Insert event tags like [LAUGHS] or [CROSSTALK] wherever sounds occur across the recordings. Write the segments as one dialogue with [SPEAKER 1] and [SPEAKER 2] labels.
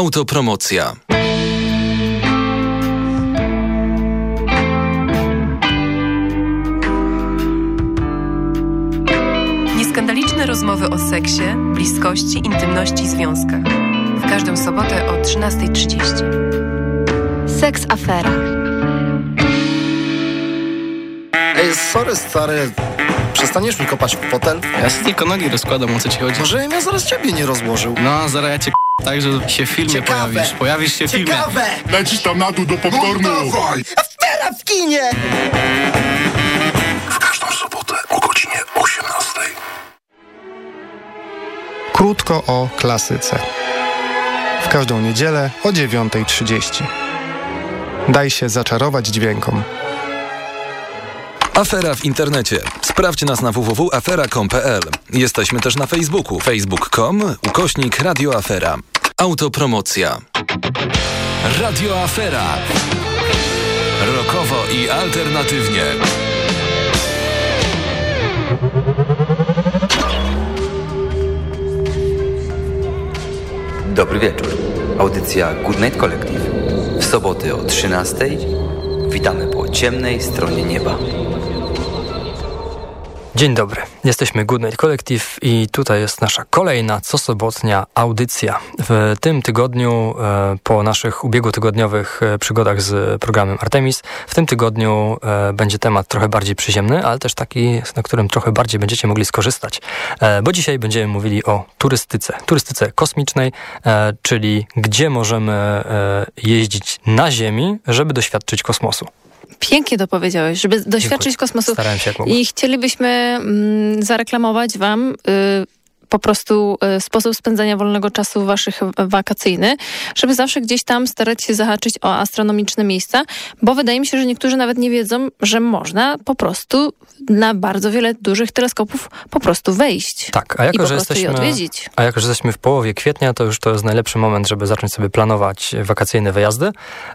[SPEAKER 1] Autopromocja.
[SPEAKER 2] Nieskandaliczne rozmowy o seksie, bliskości, intymności i związkach. W każdą sobotę o 13.30.
[SPEAKER 3] Seks Afera.
[SPEAKER 4] Ej, sorry stary, przestaniesz mi kopać w fotel?
[SPEAKER 5] Ja sobie tylko nogi rozkładam, o co ci chodzi?
[SPEAKER 4] Może ja zaraz ciebie nie rozłożył.
[SPEAKER 5] No, zaraz ja cię tak, że się w filmie
[SPEAKER 4] Ciekawe.
[SPEAKER 5] pojawisz. Pojawisz się w filmie.
[SPEAKER 4] Ciekawe!
[SPEAKER 6] Lecisz tam na dół do popcornu.
[SPEAKER 4] Dawaj! Afera w kinie!
[SPEAKER 6] W każdą sobotę o godzinie 18.
[SPEAKER 7] Krótko o klasyce. W każdą niedzielę o 9.30. Daj się zaczarować dźwiękom.
[SPEAKER 1] Afera w internecie. Sprawdź nas na www.afera.com.pl. Jesteśmy też na Facebooku. facebook.com ukośnik radioafera. Autopromocja. Radio Afera. Rokowo i alternatywnie.
[SPEAKER 8] Dobry wieczór. Audycja Good Night Collective. W soboty o 13:00 witamy po ciemnej stronie nieba.
[SPEAKER 9] Dzień dobry, jesteśmy Good Night Collective i tutaj jest nasza kolejna cosobotnia audycja. W tym tygodniu, e, po naszych ubiegłotygodniowych e, przygodach z programem Artemis, w tym tygodniu e, będzie temat trochę bardziej przyziemny, ale też taki, na którym trochę bardziej będziecie mogli skorzystać. Bo dzisiaj będziemy mówili o turystyce, turystyce kosmicznej, czyli gdzie możemy jeździć na Ziemi, żeby doświadczyć kosmosu.
[SPEAKER 10] Pięknie to powiedziałeś, żeby doświadczyć
[SPEAKER 9] Dziękuję.
[SPEAKER 10] kosmosu.
[SPEAKER 9] Starałem się jak mogłem.
[SPEAKER 10] I chcielibyśmy mm, zareklamować Wam y, po prostu y, sposób spędzania wolnego czasu waszych wakacyjny, żeby zawsze gdzieś tam starać się zahaczyć o astronomiczne miejsca, bo wydaje mi się, że niektórzy nawet nie wiedzą, że można po prostu na bardzo wiele dużych teleskopów po prostu wejść.
[SPEAKER 9] Tak, a
[SPEAKER 10] I
[SPEAKER 9] jako, że jesteśmy,
[SPEAKER 10] odwiedzić.
[SPEAKER 9] a jako, że jesteśmy w połowie kwietnia, to już to jest najlepszy moment, żeby zacząć sobie planować wakacyjne wyjazdy.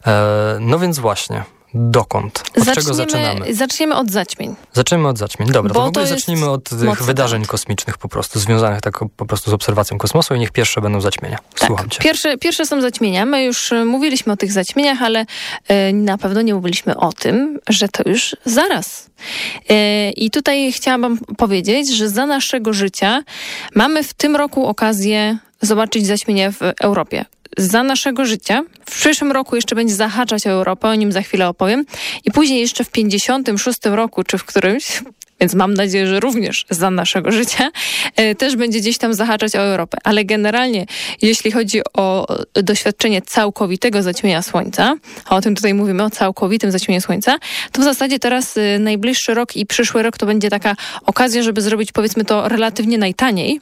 [SPEAKER 9] E, no więc właśnie, dokąd? Od czego zaczynamy?
[SPEAKER 10] Zaczniemy od zaćmień.
[SPEAKER 9] Zaczniemy od zaćmień. Dobra,
[SPEAKER 10] Bo
[SPEAKER 9] to w ogóle
[SPEAKER 10] to jest
[SPEAKER 9] zacznijmy od tych wydarzeń kosmicznych po prostu, związanych tak po prostu z obserwacją kosmosu i niech pierwsze będą zaćmienia. Słucham cię.
[SPEAKER 10] Tak. Pierwsze, pierwsze są zaćmienia. My już e, mówiliśmy o tych zaćmieniach, ale e, na pewno nie mówiliśmy o tym, że to już zaraz. E, I tutaj chciałabym powiedzieć, że za naszego życia mamy w tym roku okazję zobaczyć zaćmienie w Europie. Za naszego życia. W przyszłym roku jeszcze będzie zahaczać o Europę, o nim za chwilę opowiem. I później jeszcze w 56 roku, czy w którymś, [LAUGHS] więc mam nadzieję, że również za naszego życia, e, też będzie gdzieś tam zahaczać o Europę. Ale generalnie, jeśli chodzi o doświadczenie całkowitego zaćmienia Słońca, a o tym tutaj mówimy, o całkowitym zaćmieniu Słońca, to w zasadzie teraz e, najbliższy rok i przyszły rok to będzie taka okazja, żeby zrobić powiedzmy to relatywnie najtaniej.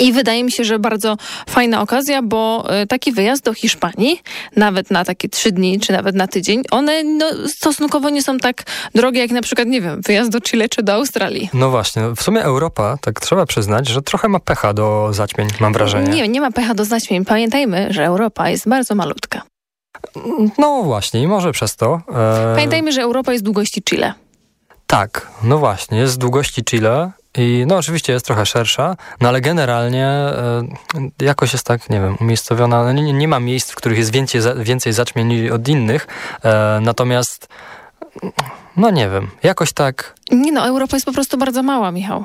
[SPEAKER 10] I wydaje mi się, że bardzo fajna okazja, bo e, taki wyjazd do Hiszpanii, nawet na takie trzy dni, czy nawet na tydzień, one no, stosunkowo nie są tak drogie, jak na przykład, nie wiem, wyjazd do Chile czy do Australii.
[SPEAKER 9] No właśnie, w sumie Europa, tak trzeba przyznać, że trochę ma pecha do zaćmień, mam wrażenie.
[SPEAKER 10] Nie, nie ma pecha do zaćmień. Pamiętajmy, że Europa jest bardzo malutka.
[SPEAKER 9] No właśnie, i może przez to. E,
[SPEAKER 10] Pamiętajmy, że Europa jest długości Chile.
[SPEAKER 9] Tak, no właśnie, jest z długości Chile i no oczywiście jest trochę szersza, no ale generalnie e, jakoś jest tak, nie wiem, umiejscowiona, no nie, nie ma miejsc, w których jest więcej, więcej zaćmień od innych, e, natomiast no nie wiem, jakoś tak
[SPEAKER 10] Nie no, Europa jest po prostu bardzo mała, Michał.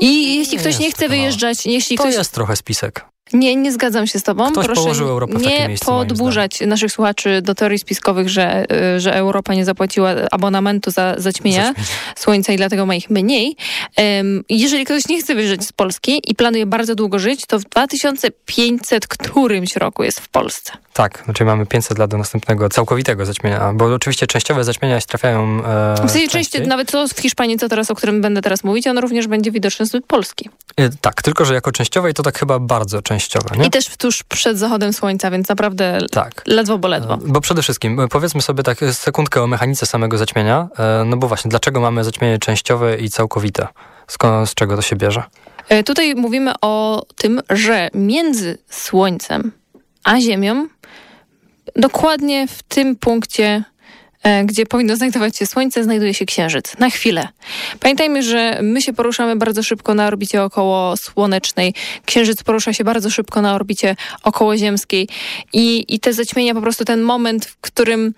[SPEAKER 10] I jeśli ktoś nie chce wyjeżdżać, jeśli
[SPEAKER 9] to
[SPEAKER 10] ktoś...
[SPEAKER 9] jest trochę spisek.
[SPEAKER 10] Nie, nie zgadzam się z tobą.
[SPEAKER 9] Ktoś
[SPEAKER 10] Proszę
[SPEAKER 9] położył Europę w
[SPEAKER 10] nie
[SPEAKER 9] miejsce,
[SPEAKER 10] podburzać naszych słuchaczy do teorii spiskowych, że, y, że Europa nie zapłaciła abonamentu za zaćmienia
[SPEAKER 9] Zaćmienia.
[SPEAKER 10] Słońca i dlatego ma ich mniej. Em, Jeżeli ktoś nie chce wyjeżdżać z Polski i planuje bardzo długo żyć, to w 2500 którymś roku jest w Polsce.
[SPEAKER 9] Tak, znaczy mamy 500 lat do następnego całkowitego zaćmienia, bo oczywiście częściowe zaćmienia się trafiają e,
[SPEAKER 10] W sensie części,
[SPEAKER 9] częściej.
[SPEAKER 10] nawet co w Hiszpanii, co teraz, o którym będę teraz mówić, on również będzie widoczny z Polski.
[SPEAKER 9] E, Tak, tylko że jako częściowe i to tak chyba bardzo częściowe, nie?
[SPEAKER 10] I też tuż przed zachodem słońca, więc naprawdę
[SPEAKER 9] Tak.
[SPEAKER 10] ledwo, bo ledwo.
[SPEAKER 9] E, Bo przede wszystkim, e, powiedzmy sobie tak sekundkę o mechanice samego zaćmienia. E, No bo właśnie, dlaczego mamy zaćmienie częściowe i całkowite? Skąd, z czego to się bierze?
[SPEAKER 10] E, Tutaj mówimy o tym, że między Słońcem a Ziemią dokładnie w tym punkcie e, gdzie powinno znajdować się Słońce, znajduje się Księżyc. Na chwilę. Pamiętajmy, że my się poruszamy bardzo szybko na orbicie około słonecznej. Księżyc porusza się bardzo szybko na orbicie okołoziemskiej i, i te zaćmienia, po prostu ten moment, w którym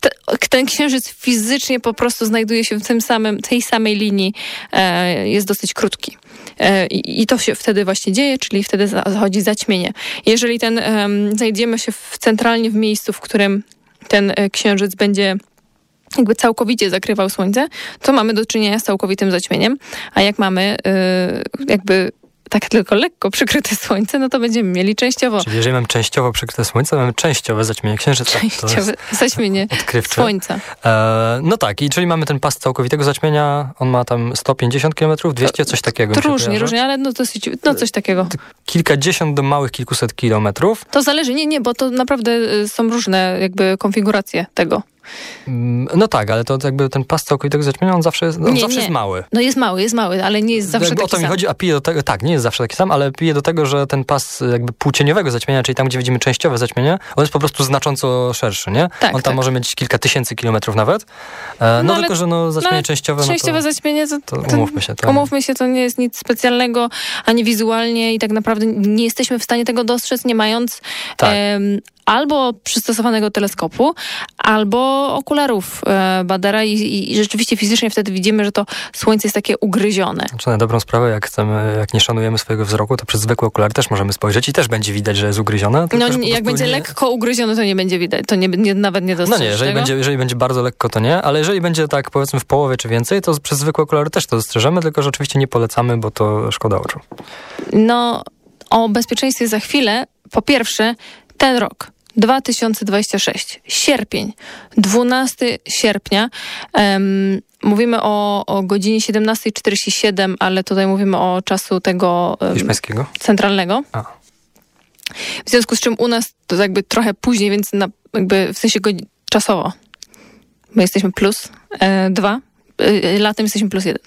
[SPEAKER 10] te, ten księżyc fizycznie po prostu znajduje się w tym samym, tej samej linii, e, jest dosyć krótki. E, I to się wtedy właśnie dzieje, czyli wtedy zachodzi zaćmienie. Jeżeli ten, znajdziemy się w, centralnie w miejscu, w którym ten e, księżyc będzie jakby całkowicie zakrywał słońce, to mamy do czynienia z całkowitym zaćmieniem, a jak mamy e, jakby tak tylko lekko przykryte słońce, no to będziemy mieli częściowo.
[SPEAKER 9] Czyli jeżeli mamy częściowo przykryte słońce, mamy częściowe zaćmienie księżyca.
[SPEAKER 10] Częściowe [LAUGHS] zaćmienie odkrywcze. słońca.
[SPEAKER 9] E, no tak, i czyli mamy ten pas całkowitego zaćmienia, on ma tam 150 km, 200, coś takiego.
[SPEAKER 10] To różnie, różnie, ale no dosyć, no coś takiego.
[SPEAKER 9] Kilkadziesiąt do małych kilkuset kilometrów.
[SPEAKER 10] To zależy, nie, nie, bo to naprawdę y, są różne jakby konfiguracje tego.
[SPEAKER 9] Mm, no tak, ale to jakby ten pas całkowitego zaćmienia, on zawsze, on nie, zawsze nie. jest mały.
[SPEAKER 10] No jest mały, jest mały, ale nie jest zawsze jakby taki
[SPEAKER 9] O to mi chodzi, a pije do tego, tak, nie jest zawsze taki sam, ale pije do tego, że ten pas jakby półcieniowego zaćmienia, czyli tam, gdzie widzimy częściowe zaćmienie, on jest po prostu znacząco szerszy, nie? Tak, on tam tak. może mieć kilka tysięcy kilometrów nawet. E, no, no tylko, że no zaćmienie no, częściowe...
[SPEAKER 10] Częściowe
[SPEAKER 9] no to,
[SPEAKER 10] zaćmienie to,
[SPEAKER 9] to, to, umówmy się. To...
[SPEAKER 10] Umówmy się, to nie jest nic specjalnego, ani wizualnie i tak naprawdę nie jesteśmy w stanie tego dostrzec, nie mając tak albo przystosowanego teleskopu, albo okularów e, Badera i, i, rzeczywiście fizycznie wtedy widzimy, że to słońce jest takie ugryzione.
[SPEAKER 9] Znaczy na dobrą sprawę, jak chcemy, jak nie szanujemy swojego wzroku, to przez zwykłe okulary też możemy spojrzeć i też będzie widać, że jest ugryzione.
[SPEAKER 10] No jak będzie nie... lekko ugryzione, to nie będzie widać, to nie, nie nawet nie dostrzeżesz
[SPEAKER 9] No nie, jeżeli będzie, jeżeli będzie bardzo lekko, to nie, ale jeżeli będzie tak powiedzmy w połowie czy więcej, to przez zwykłe okulary też to dostrzeżemy, tylko że oczywiście nie polecamy, bo to szkoda oczu.
[SPEAKER 10] No, o bezpieczeństwie za chwilę. Po pierwsze, ten rok 2026. Sierpień. 12 sierpnia. Um, mówimy o, o godzinie 17.47, ale tutaj mówimy o czasu tego...
[SPEAKER 9] Um?
[SPEAKER 10] Centralnego. A. W związku z czym u nas to jakby trochę później, więc na, jakby w sensie czasowo. My jesteśmy plus e, dwa latem jesteśmy plus jeden.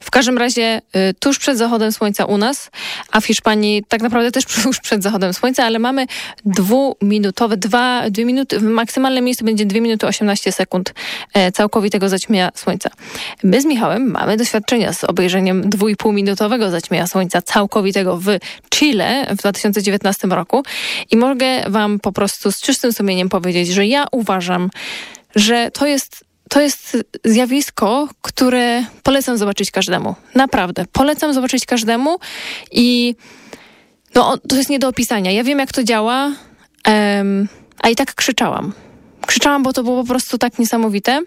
[SPEAKER 10] W każdym razie y, tuż przed zachodem słońca u nas, a w Hiszpanii tak naprawdę też [LAUGHS] tuż przed zachodem słońca, ale mamy dwuminutowe, dwa, dwie minuty, w maksymalnym miejscu będzie 2 minuty 18 sekund e, całkowitego zaćmienia słońca. My z Michałem mamy doświadczenia z obejrzeniem dwójpół minutowego zaćmienia słońca całkowitego w Chile w 2019 roku i mogę wam po prostu z czystym sumieniem powiedzieć, że ja uważam, że to jest to jest zjawisko, które polecam zobaczyć każdemu. Naprawdę. Polecam zobaczyć każdemu i no, to jest nie do opisania. Ja wiem, jak to działa, um, a i tak krzyczałam. Krzyczałam, bo to było po prostu tak niesamowite.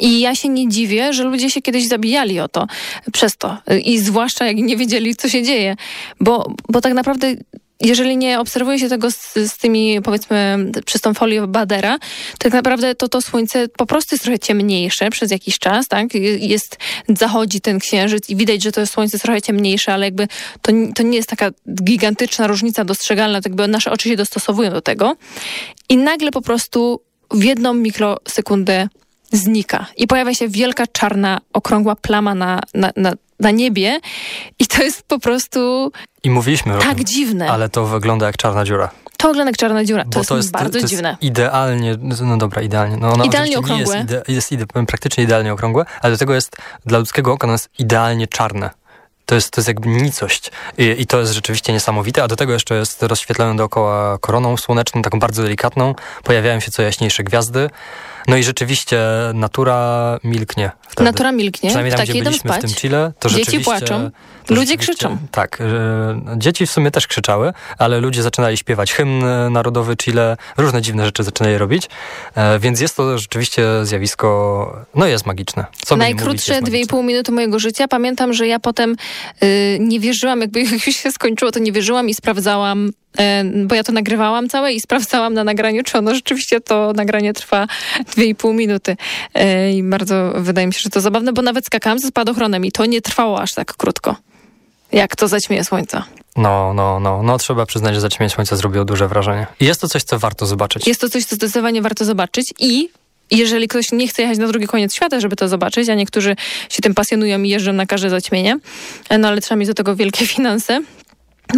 [SPEAKER 10] I ja się nie dziwię, że ludzie się kiedyś zabijali o to, przez to. I zwłaszcza jak nie wiedzieli, co się dzieje. Bo, bo tak naprawdę jeżeli nie obserwuje się tego z, z, tymi, powiedzmy, przez tą folię Badera, to tak naprawdę to, to słońce po prostu jest trochę ciemniejsze przez jakiś czas, tak? Jest, zachodzi ten księżyc i widać, że to słońce jest trochę ciemniejsze, ale jakby to, to nie jest taka gigantyczna różnica dostrzegalna, tak jakby nasze oczy się dostosowują do tego. I nagle po prostu w jedną mikrosekundę znika i pojawia się wielka czarna, okrągła plama na, na, na, na niebie i to jest po prostu
[SPEAKER 9] I mówiliśmy
[SPEAKER 10] tak
[SPEAKER 9] tym,
[SPEAKER 10] dziwne.
[SPEAKER 9] Ale to wygląda jak czarna dziura.
[SPEAKER 10] To wygląda jak czarna dziura. To, Bo jest, to jest bardzo to dziwne.
[SPEAKER 9] Jest idealnie, no dobra, idealnie. No,
[SPEAKER 10] no idealnie okrągłe.
[SPEAKER 9] Jest, ide, jest ide, praktycznie idealnie okrągłe, ale do tego jest dla ludzkiego oka jest idealnie czarne. To jest, to jest jakby nicość I, I, to jest rzeczywiście niesamowite, a do tego jeszcze jest rozświetlone dookoła koroną słoneczną, taką bardzo delikatną. Pojawiają się co jaśniejsze gwiazdy. No i rzeczywiście natura milknie. Wtedy.
[SPEAKER 10] Natura milknie.
[SPEAKER 9] Przynajmniej tam,
[SPEAKER 10] Ptaki
[SPEAKER 9] gdzie byliśmy
[SPEAKER 10] spać.
[SPEAKER 9] w tym Chile, to
[SPEAKER 10] Dzieci
[SPEAKER 9] rzeczywiście...
[SPEAKER 10] płaczą. Ludzie krzyczą.
[SPEAKER 9] Tak. Dzieci w sumie też krzyczały, ale ludzie zaczynali śpiewać hymn narodowy Chile, różne dziwne rzeczy zaczynali robić, e, więc jest to rzeczywiście zjawisko, no jest magiczne.
[SPEAKER 10] Co Najkrótsze dwie i pół minuty mojego życia. Pamiętam, że ja potem y, nie wierzyłam, jakby [LAUGHS] już się skończyło, to nie wierzyłam i sprawdzałam E, bo ja to nagrywałam całe i sprawdzałam na nagraniu, czy ono rzeczywiście to nagranie trwa 2,5 minuty. E, I bardzo wydaje mi się, że to zabawne, bo nawet skakałam ze spadochronem i to nie trwało aż tak krótko, jak to zaćmieje słońca.
[SPEAKER 9] No, no, no, no, trzeba przyznać, że zaćmienie słońca zrobiło duże wrażenie. I jest to coś, co warto zobaczyć.
[SPEAKER 10] Jest to coś, co zdecydowanie warto zobaczyć i jeżeli ktoś nie chce jechać na drugi koniec świata, żeby to zobaczyć, a niektórzy się tym pasjonują i jeżdżą na każde zaćmienie, e, no ale trzeba mieć do tego wielkie [LAUGHS] finanse,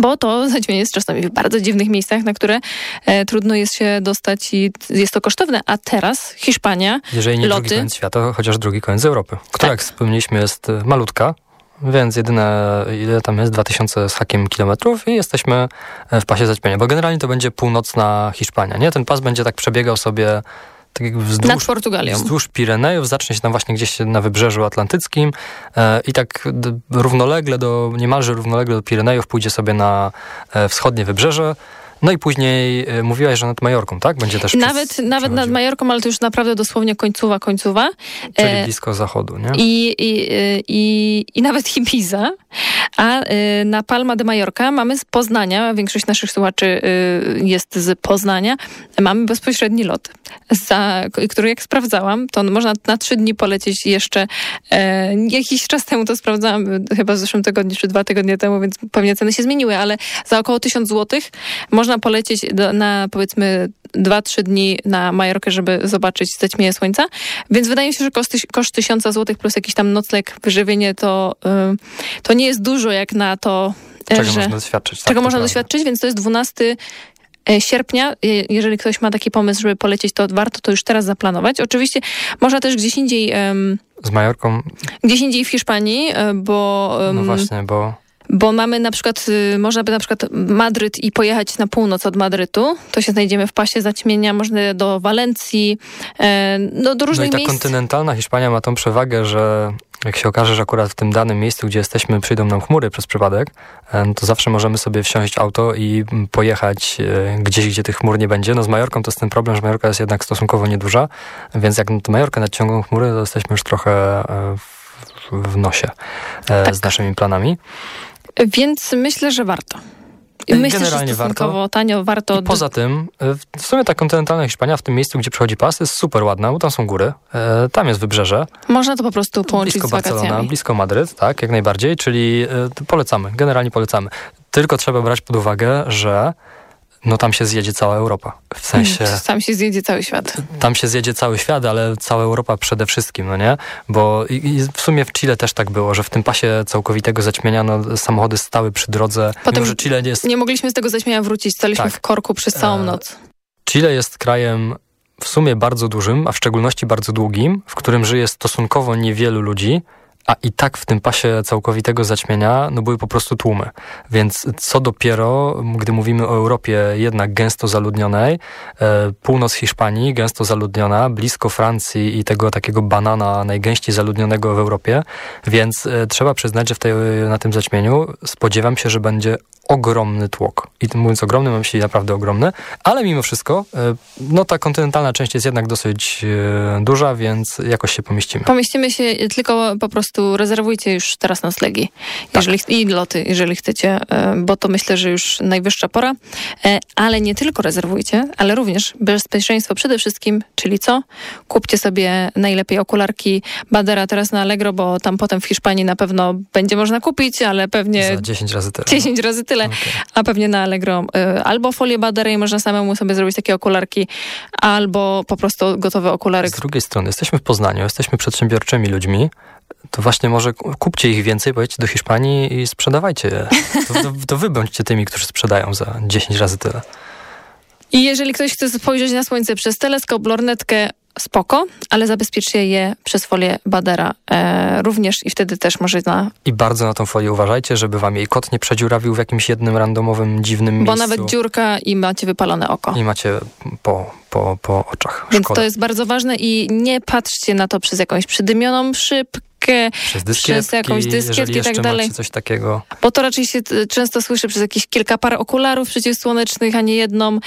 [SPEAKER 10] bo to zaćmienie jest czasami w bardzo dziwnych miejscach, na które e, trudno jest się dostać i jest to kosztowne. A teraz Hiszpania,
[SPEAKER 9] Jeżeli nie
[SPEAKER 10] loty,
[SPEAKER 9] drugi koniec świata, chociaż drugi koniec Europy, która
[SPEAKER 10] Tak.
[SPEAKER 9] jak wspomnieliśmy jest e, malutka, więc jedyne, ile tam jest, 2000 z hakiem kilometrów i jesteśmy e, w pasie zaćmienia, bo generalnie to będzie północna Hiszpania, nie? Ten pas będzie tak przebiegał sobie tak jak
[SPEAKER 10] nad
[SPEAKER 9] wzdłuż,
[SPEAKER 10] Portugalią.
[SPEAKER 9] wzdłuż Pirenejów, zacznie się tam właśnie gdzieś na wybrzeżu atlantyckim e, i tak równolegle do, niemalże równolegle do Pirenejów pójdzie sobie na e, wschodnie wybrzeże, no i później e, mówiłaś, że nad Majorką, tak? Będzie też
[SPEAKER 10] Nawet,
[SPEAKER 9] przez-
[SPEAKER 10] nawet nad. Majorką, ale to już naprawdę dosłownie końcowa, końcowa.
[SPEAKER 9] Czyli
[SPEAKER 10] E,
[SPEAKER 9] blisko zachodu, nie?
[SPEAKER 10] I, i, i, i nawet Ibiza, a y, na Palma de Mallorca mamy z Poznania, większość naszych słuchaczy y, jest z Poznania, mamy bezpośredni lot, za, który jak sprawdzałam, to można na trzy dni polecieć jeszcze, e, jakiś czas temu to sprawdzałam, chyba w zeszłym tygodniu czy dwa tygodnie temu, więc pewnie ceny się zmieniły, ale za około 1000 zł można polecieć do, na powiedzmy 2-3 dni na Majorkę, żeby zobaczyć zaćmienie słońca. Więc wydaje mi się, że koszt, koszt 1000 zł plus jakiś tam nocleg, wyżywienie, to, y, to nie jest dużo jak na to,
[SPEAKER 9] Czego
[SPEAKER 10] że...
[SPEAKER 9] można doświadczyć. tak,
[SPEAKER 10] czego można doświadczyć, więc to jest 12 sierpnia. Je- Jeżeli ktoś ma taki pomysł, żeby polecieć, to warto to już teraz zaplanować. Oczywiście można też gdzieś indziej,
[SPEAKER 9] Z Majorką,
[SPEAKER 10] gdzieś indziej w Hiszpanii, e, bo...
[SPEAKER 9] no właśnie, bo
[SPEAKER 10] bo mamy na przykład, y, można by na przykład Madryt i pojechać na północ od Madrytu. To się znajdziemy w pasie zaćmienia. Można do Walencji, e, no, do
[SPEAKER 9] no i
[SPEAKER 10] różnych
[SPEAKER 9] ta
[SPEAKER 10] miejsc.
[SPEAKER 9] kontynentalna Hiszpania ma tą przewagę, że jak się okaże, że akurat w tym danym miejscu, gdzie jesteśmy, przyjdą nam chmury przez przypadek, to zawsze możemy sobie wsiąść w auto i mm, pojechać e, gdzieś, gdzie tych chmur nie będzie. No z Majorką to jest ten problem, że Majorka jest jednak stosunkowo nieduża, więc jak na Majorkę nadciągną chmury, to jesteśmy już trochę e, w, w nosie e,
[SPEAKER 10] Tak.
[SPEAKER 9] z naszymi planami.
[SPEAKER 10] Więc myślę, że warto. Myślę, że
[SPEAKER 9] generalnie
[SPEAKER 10] stosunkowo tanio warto.
[SPEAKER 9] I poza tym, e, w sumie ta kontynentalna Hiszpania w tym miejscu, gdzie przechodzi pas, jest super ładna, bo tam są góry, e, tam jest wybrzeże,
[SPEAKER 10] Można to po prostu połączyć
[SPEAKER 9] blisko
[SPEAKER 10] z wakacjami.
[SPEAKER 9] Barcelona, blisko Madryt, tak, jak najbardziej, czyli e, polecamy, generalnie polecamy. Tylko trzeba brać pod uwagę, że no tam się zjedzie cała Europa. W sensie,
[SPEAKER 10] Tam się zjedzie cały świat.
[SPEAKER 9] tam się zjedzie cały świat, ale cała Europa przede wszystkim, no nie? Bo i, i w sumie w Chile też tak było, że w tym pasie całkowitego zaćmienia no, samochody stały przy drodze,
[SPEAKER 10] Potem
[SPEAKER 9] mimo że Chile nie jest
[SPEAKER 10] Nie mogliśmy z tego zaćmienia wrócić. Staliśmy
[SPEAKER 9] Tak.
[SPEAKER 10] w korku przez całą
[SPEAKER 9] E,
[SPEAKER 10] noc.
[SPEAKER 9] Chile jest krajem w sumie bardzo dużym, a w szczególności bardzo długim, w którym żyje stosunkowo niewielu ludzi, a i tak w tym pasie całkowitego zaćmienia no były po prostu tłumy. Więc co dopiero, gdy mówimy o Europie jednak gęsto zaludnionej, e, północ Hiszpanii gęsto zaludniona, blisko Francji i tego takiego banana najgęściej zaludnionego w Europie, więc e, trzeba przyznać, że w tej, na tym zaćmieniu spodziewam się, że będzie ogromny tłok. I mówiąc ogromny, mam myśli naprawdę ogromny, ale mimo wszystko, e, no ta kontynentalna część jest jednak dosyć duża, więc jakoś się pomieścimy.
[SPEAKER 10] Pomieścimy się, tylko po prostu rezerwujcie już teraz noclegi jeżeli, i loty, jeżeli chcecie, e, bo to myślę, że już najwyższa pora. E, Ale nie tylko rezerwujcie, ale również bezpieczeństwo przede wszystkim, czyli co? Kupcie sobie najlepiej okularki Badera teraz na Allegro, bo tam potem w Hiszpanii na pewno będzie można kupić, ale pewnie
[SPEAKER 9] Za 10 razy tyle.
[SPEAKER 10] 10 razy tyle, [LAUGHS]
[SPEAKER 9] Okej.
[SPEAKER 10] a pewnie na Allegro y, albo folię Badera i można samemu sobie zrobić takie okularki, albo po prostu gotowe okulary.
[SPEAKER 9] Z drugiej strony, jesteśmy w Poznaniu, jesteśmy przedsiębiorczymi ludźmi, to właśnie może kupcie ich więcej, pojedźcie do Hiszpanii i sprzedawajcie je. To, to, to wy bądźcie tymi, którzy sprzedają za 10 razy tyle.
[SPEAKER 10] I jeżeli ktoś chce spojrzeć na słońce przez teleskop, lornetkę, spoko, ale zabezpieczcie je przez folię Badera e, również i wtedy też może na...
[SPEAKER 9] I bardzo na tą folię uważajcie, żeby wam jej kot nie przedziurawił w jakimś jednym randomowym, dziwnym
[SPEAKER 10] Bo
[SPEAKER 9] miejscu.
[SPEAKER 10] nawet dziurka i macie wypalone oko.
[SPEAKER 9] I macie po, po, po oczach.
[SPEAKER 10] Więc
[SPEAKER 9] Szkoda.
[SPEAKER 10] to jest bardzo ważne i nie patrzcie na to przez jakąś przydymioną szybkę,
[SPEAKER 9] przez
[SPEAKER 10] przez jakąś dyskietkę i tak dalej.
[SPEAKER 9] coś takiego.
[SPEAKER 10] bo to raczej się często słyszy przez jakieś kilka par okularów przeciwsłonecznych, a nie jedną.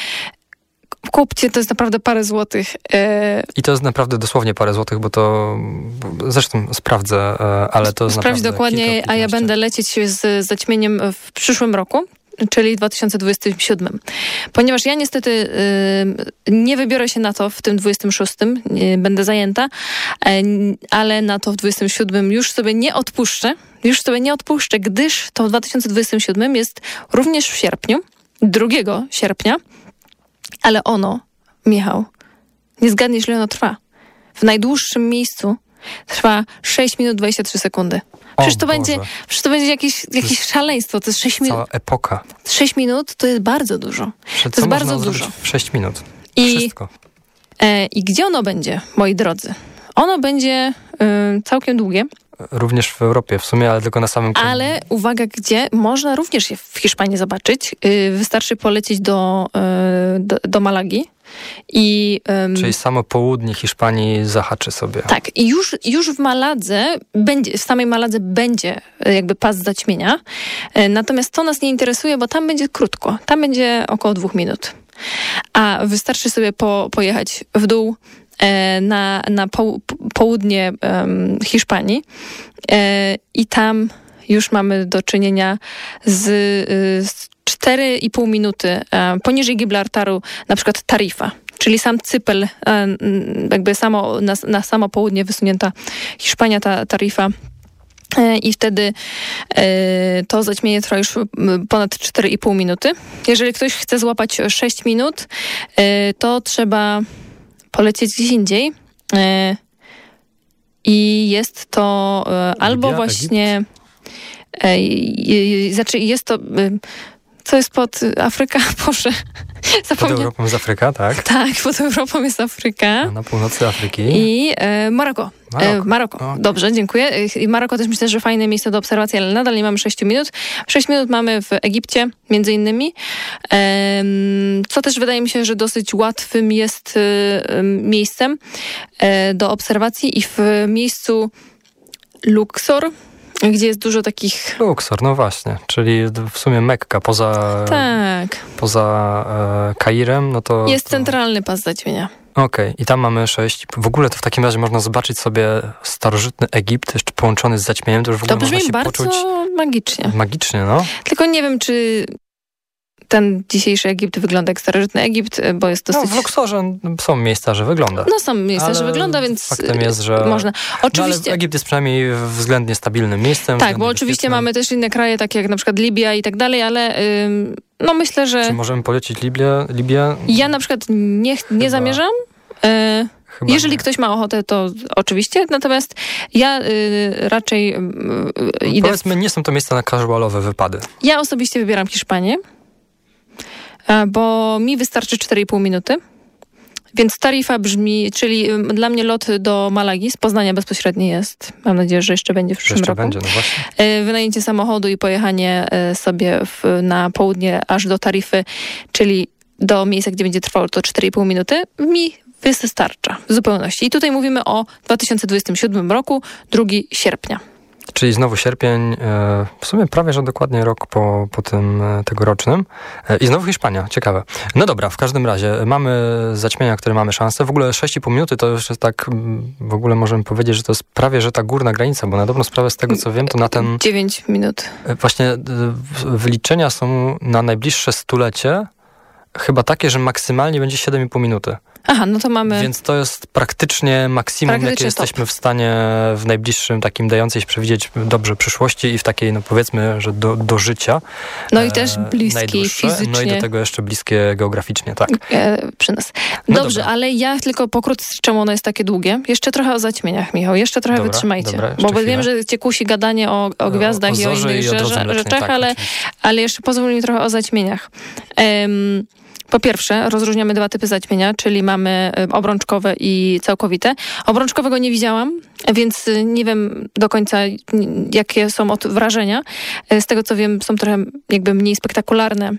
[SPEAKER 10] Kupcie, to jest naprawdę parę złotych. E,
[SPEAKER 9] I to jest naprawdę dosłownie parę złotych, bo to zresztą sprawdzę, e, ale to jest
[SPEAKER 10] Sprawdź dokładnie, a ja będę lecieć z zaćmieniem w przyszłym roku. Czyli 2027. Ponieważ ja niestety y, nie wybiorę się na to w tym 26, y, będę zajęta, e, ale na to w 27 już sobie nie odpuszczę. Już sobie nie odpuszczę, gdyż to w 2027 jest również w sierpniu, 2 sierpnia, ale ono, Michał, nie zgadniesz, ile ono trwa. W najdłuższym miejscu trwa 6 minut 23 sekundy. Przecież to,
[SPEAKER 9] Boże.
[SPEAKER 10] będzie, przecież to będzie jakieś, jakieś szaleństwo. To jest 6 minut.
[SPEAKER 9] Cała epoka.
[SPEAKER 10] 6 minut to jest bardzo dużo.
[SPEAKER 9] Że
[SPEAKER 10] To jest bardzo dużo.
[SPEAKER 9] W 6 minut.
[SPEAKER 10] I,
[SPEAKER 9] Wszystko.
[SPEAKER 10] e, I gdzie ono będzie, moi drodzy? Ono będzie y, całkiem długie,
[SPEAKER 9] Również w Europie w sumie, ale tylko na samym końcu.
[SPEAKER 10] ale uwaga, gdzie można również je w Hiszpanii zobaczyć. Y, wystarczy polecieć do, y, do, do Malagi i ym,
[SPEAKER 9] Czyli samo południe Hiszpanii zahaczy sobie.
[SPEAKER 10] Tak, i już, już w Maladze, będzie, w samej Maladze będzie e, jakby pas zaćmienia. Natomiast to nas nie interesuje, bo tam będzie krótko. Tam będzie około dwóch minut. A wystarczy sobie po, pojechać w dół na, na poł- południe Hiszpanii e, i tam już mamy do czynienia z, y, z 4,5 minuty e, poniżej Gibraltaru, na przykład Tarifa, czyli sam Cypel, e, jakby samo, na, na samo południe wysunięta Hiszpania, ta Tarifa. E, I wtedy e, to zaćmienie trwa już ponad 4,5 minuty. Jeżeli ktoś chce złapać 6 minut, e, to trzeba polecieć gdzieś indziej. E, I jest to e, albo właśnie. E, Znaczy, jest to. Co jest pod Afryka? [LAUGHS] Boże, [LAUGHS]
[SPEAKER 9] Pod. Europą jest Afryka, tak? [LAUGHS]
[SPEAKER 10] Tak, pod Europą jest Afryka.
[SPEAKER 9] A na północy Afryki.
[SPEAKER 10] I e, Maroko.
[SPEAKER 9] Maroko.
[SPEAKER 10] E, Maroko.
[SPEAKER 9] Okej.
[SPEAKER 10] Dobrze, dziękuję. E, I Maroko też myślę, że fajne miejsce do obserwacji, ale nadal nie mamy 6 minut. 6 minut mamy w Egipcie, między innymi. Em, co też wydaje mi się, że dosyć łatwym jest e, em, miejscem e, do obserwacji i w miejscu Luxor, gdzie jest dużo takich...
[SPEAKER 9] Luxor, no właśnie. Czyli w sumie Mekka poza,
[SPEAKER 10] Tak,
[SPEAKER 9] poza e, Kairem, no to...
[SPEAKER 10] jest
[SPEAKER 9] to...
[SPEAKER 10] centralny pas zaćmienia.
[SPEAKER 9] Okej, i tam mamy sześć. W ogóle to w takim razie można zobaczyć sobie starożytny Egipt, jeszcze połączony z zaćmieniem, to już w ogóle
[SPEAKER 10] To
[SPEAKER 9] można się
[SPEAKER 10] bardzo
[SPEAKER 9] poczuć
[SPEAKER 10] magicznie.
[SPEAKER 9] magicznie, no.
[SPEAKER 10] Tylko nie wiem, czy ten dzisiejszy Egipt wygląda jak starożytny Egipt, bo jest
[SPEAKER 9] no
[SPEAKER 10] dosyć...
[SPEAKER 9] w Luxorze są miejsca, że wygląda.
[SPEAKER 10] No są miejsca, że wygląda, więc
[SPEAKER 9] faktem jest, że-
[SPEAKER 10] można.
[SPEAKER 9] No, ale
[SPEAKER 10] Oczywiście,
[SPEAKER 9] Egipt jest przynajmniej względnie stabilnym miejscem.
[SPEAKER 10] tak, bo oczywiście mamy też inne kraje, takie jak na przykład Libia i tak dalej, ale ym, no myślę,
[SPEAKER 9] Czy
[SPEAKER 10] że
[SPEAKER 9] możemy polecić Libię? Libię?
[SPEAKER 10] ja na przykład nie, nie zamierzam. Y,
[SPEAKER 9] Chyba
[SPEAKER 10] jeżeli
[SPEAKER 9] nie.
[SPEAKER 10] ktoś ma ochotę, to oczywiście, natomiast ja y, raczej y, y, idę...
[SPEAKER 9] Powiedzmy, nie są to miejsca na casualowe wypady.
[SPEAKER 10] ja osobiście wybieram Hiszpanię, e, bo mi wystarczy 4,5 minuty. Więc taryfa brzmi, czyli dla mnie lot do Malagi z Poznania bezpośredni jest. Mam nadzieję, że jeszcze będzie w przyszłym
[SPEAKER 9] Jeszcze
[SPEAKER 10] roku.
[SPEAKER 9] będzie, no właśnie.
[SPEAKER 10] E, Wynajęcie samochodu i pojechanie e, sobie w, na południe aż do Tarify, czyli do miejsca, gdzie będzie trwało to 4,5 minuty, mi wystarcza w zupełności. I tutaj mówimy o 2027 roku, 2 sierpnia.
[SPEAKER 9] Czyli znowu sierpień, e, w sumie prawie, że dokładnie rok po, po tym e, tegorocznym. E, I znowu Hiszpania, ciekawe. No dobra, w każdym razie mamy zaćmienia, które mamy szansę. W ogóle 6,5 minuty to już jest tak, w ogóle możemy powiedzieć, że to jest prawie, że ta górna granica, bo na dobrą sprawę z tego, co wiem, to na ten,
[SPEAKER 10] 9 minut.
[SPEAKER 9] właśnie wyliczenia są na najbliższe stulecie chyba takie, że maksymalnie będzie 7,5 minuty.
[SPEAKER 10] Aha, no to mamy...
[SPEAKER 9] Więc to jest praktycznie maksimum,
[SPEAKER 10] Praktycznie
[SPEAKER 9] jakie
[SPEAKER 10] top.
[SPEAKER 9] jesteśmy w stanie w najbliższym takim dającej się przewidzieć dobrze przyszłości i w takiej, no powiedzmy, że do, do życia.
[SPEAKER 10] No i
[SPEAKER 9] e,
[SPEAKER 10] też bliskie
[SPEAKER 9] najdłuższe. No i
[SPEAKER 10] fizycznie.
[SPEAKER 9] do tego jeszcze bliskie geograficznie, tak.
[SPEAKER 10] e, przy nas.
[SPEAKER 9] No
[SPEAKER 10] Dobrze,
[SPEAKER 9] dobra.
[SPEAKER 10] ale ja tylko pokrótce, czemu ono jest takie długie. Jeszcze trochę o zaćmieniach, Michał. Jeszcze trochę
[SPEAKER 9] Dobra,
[SPEAKER 10] wytrzymajcie.
[SPEAKER 9] dobra,
[SPEAKER 10] bo
[SPEAKER 9] chwilę.
[SPEAKER 10] wiem, że cię kusi gadanie o, o gwiazdach i o innych
[SPEAKER 9] i o
[SPEAKER 10] rzeczach,
[SPEAKER 9] mlecznej,
[SPEAKER 10] rzeczach
[SPEAKER 9] tak,
[SPEAKER 10] ale,
[SPEAKER 9] oczywiście.
[SPEAKER 10] ale jeszcze pozwól mi trochę o zaćmieniach. Em, po pierwsze, rozróżniamy dwa typy zaćmienia, czyli mamy em, obrączkowe i całkowite. Obrączkowego nie widziałam, więc y, nie wiem do końca, y, jakie są od wrażenia. Z tego, co wiem, są trochę jakby mniej spektakularne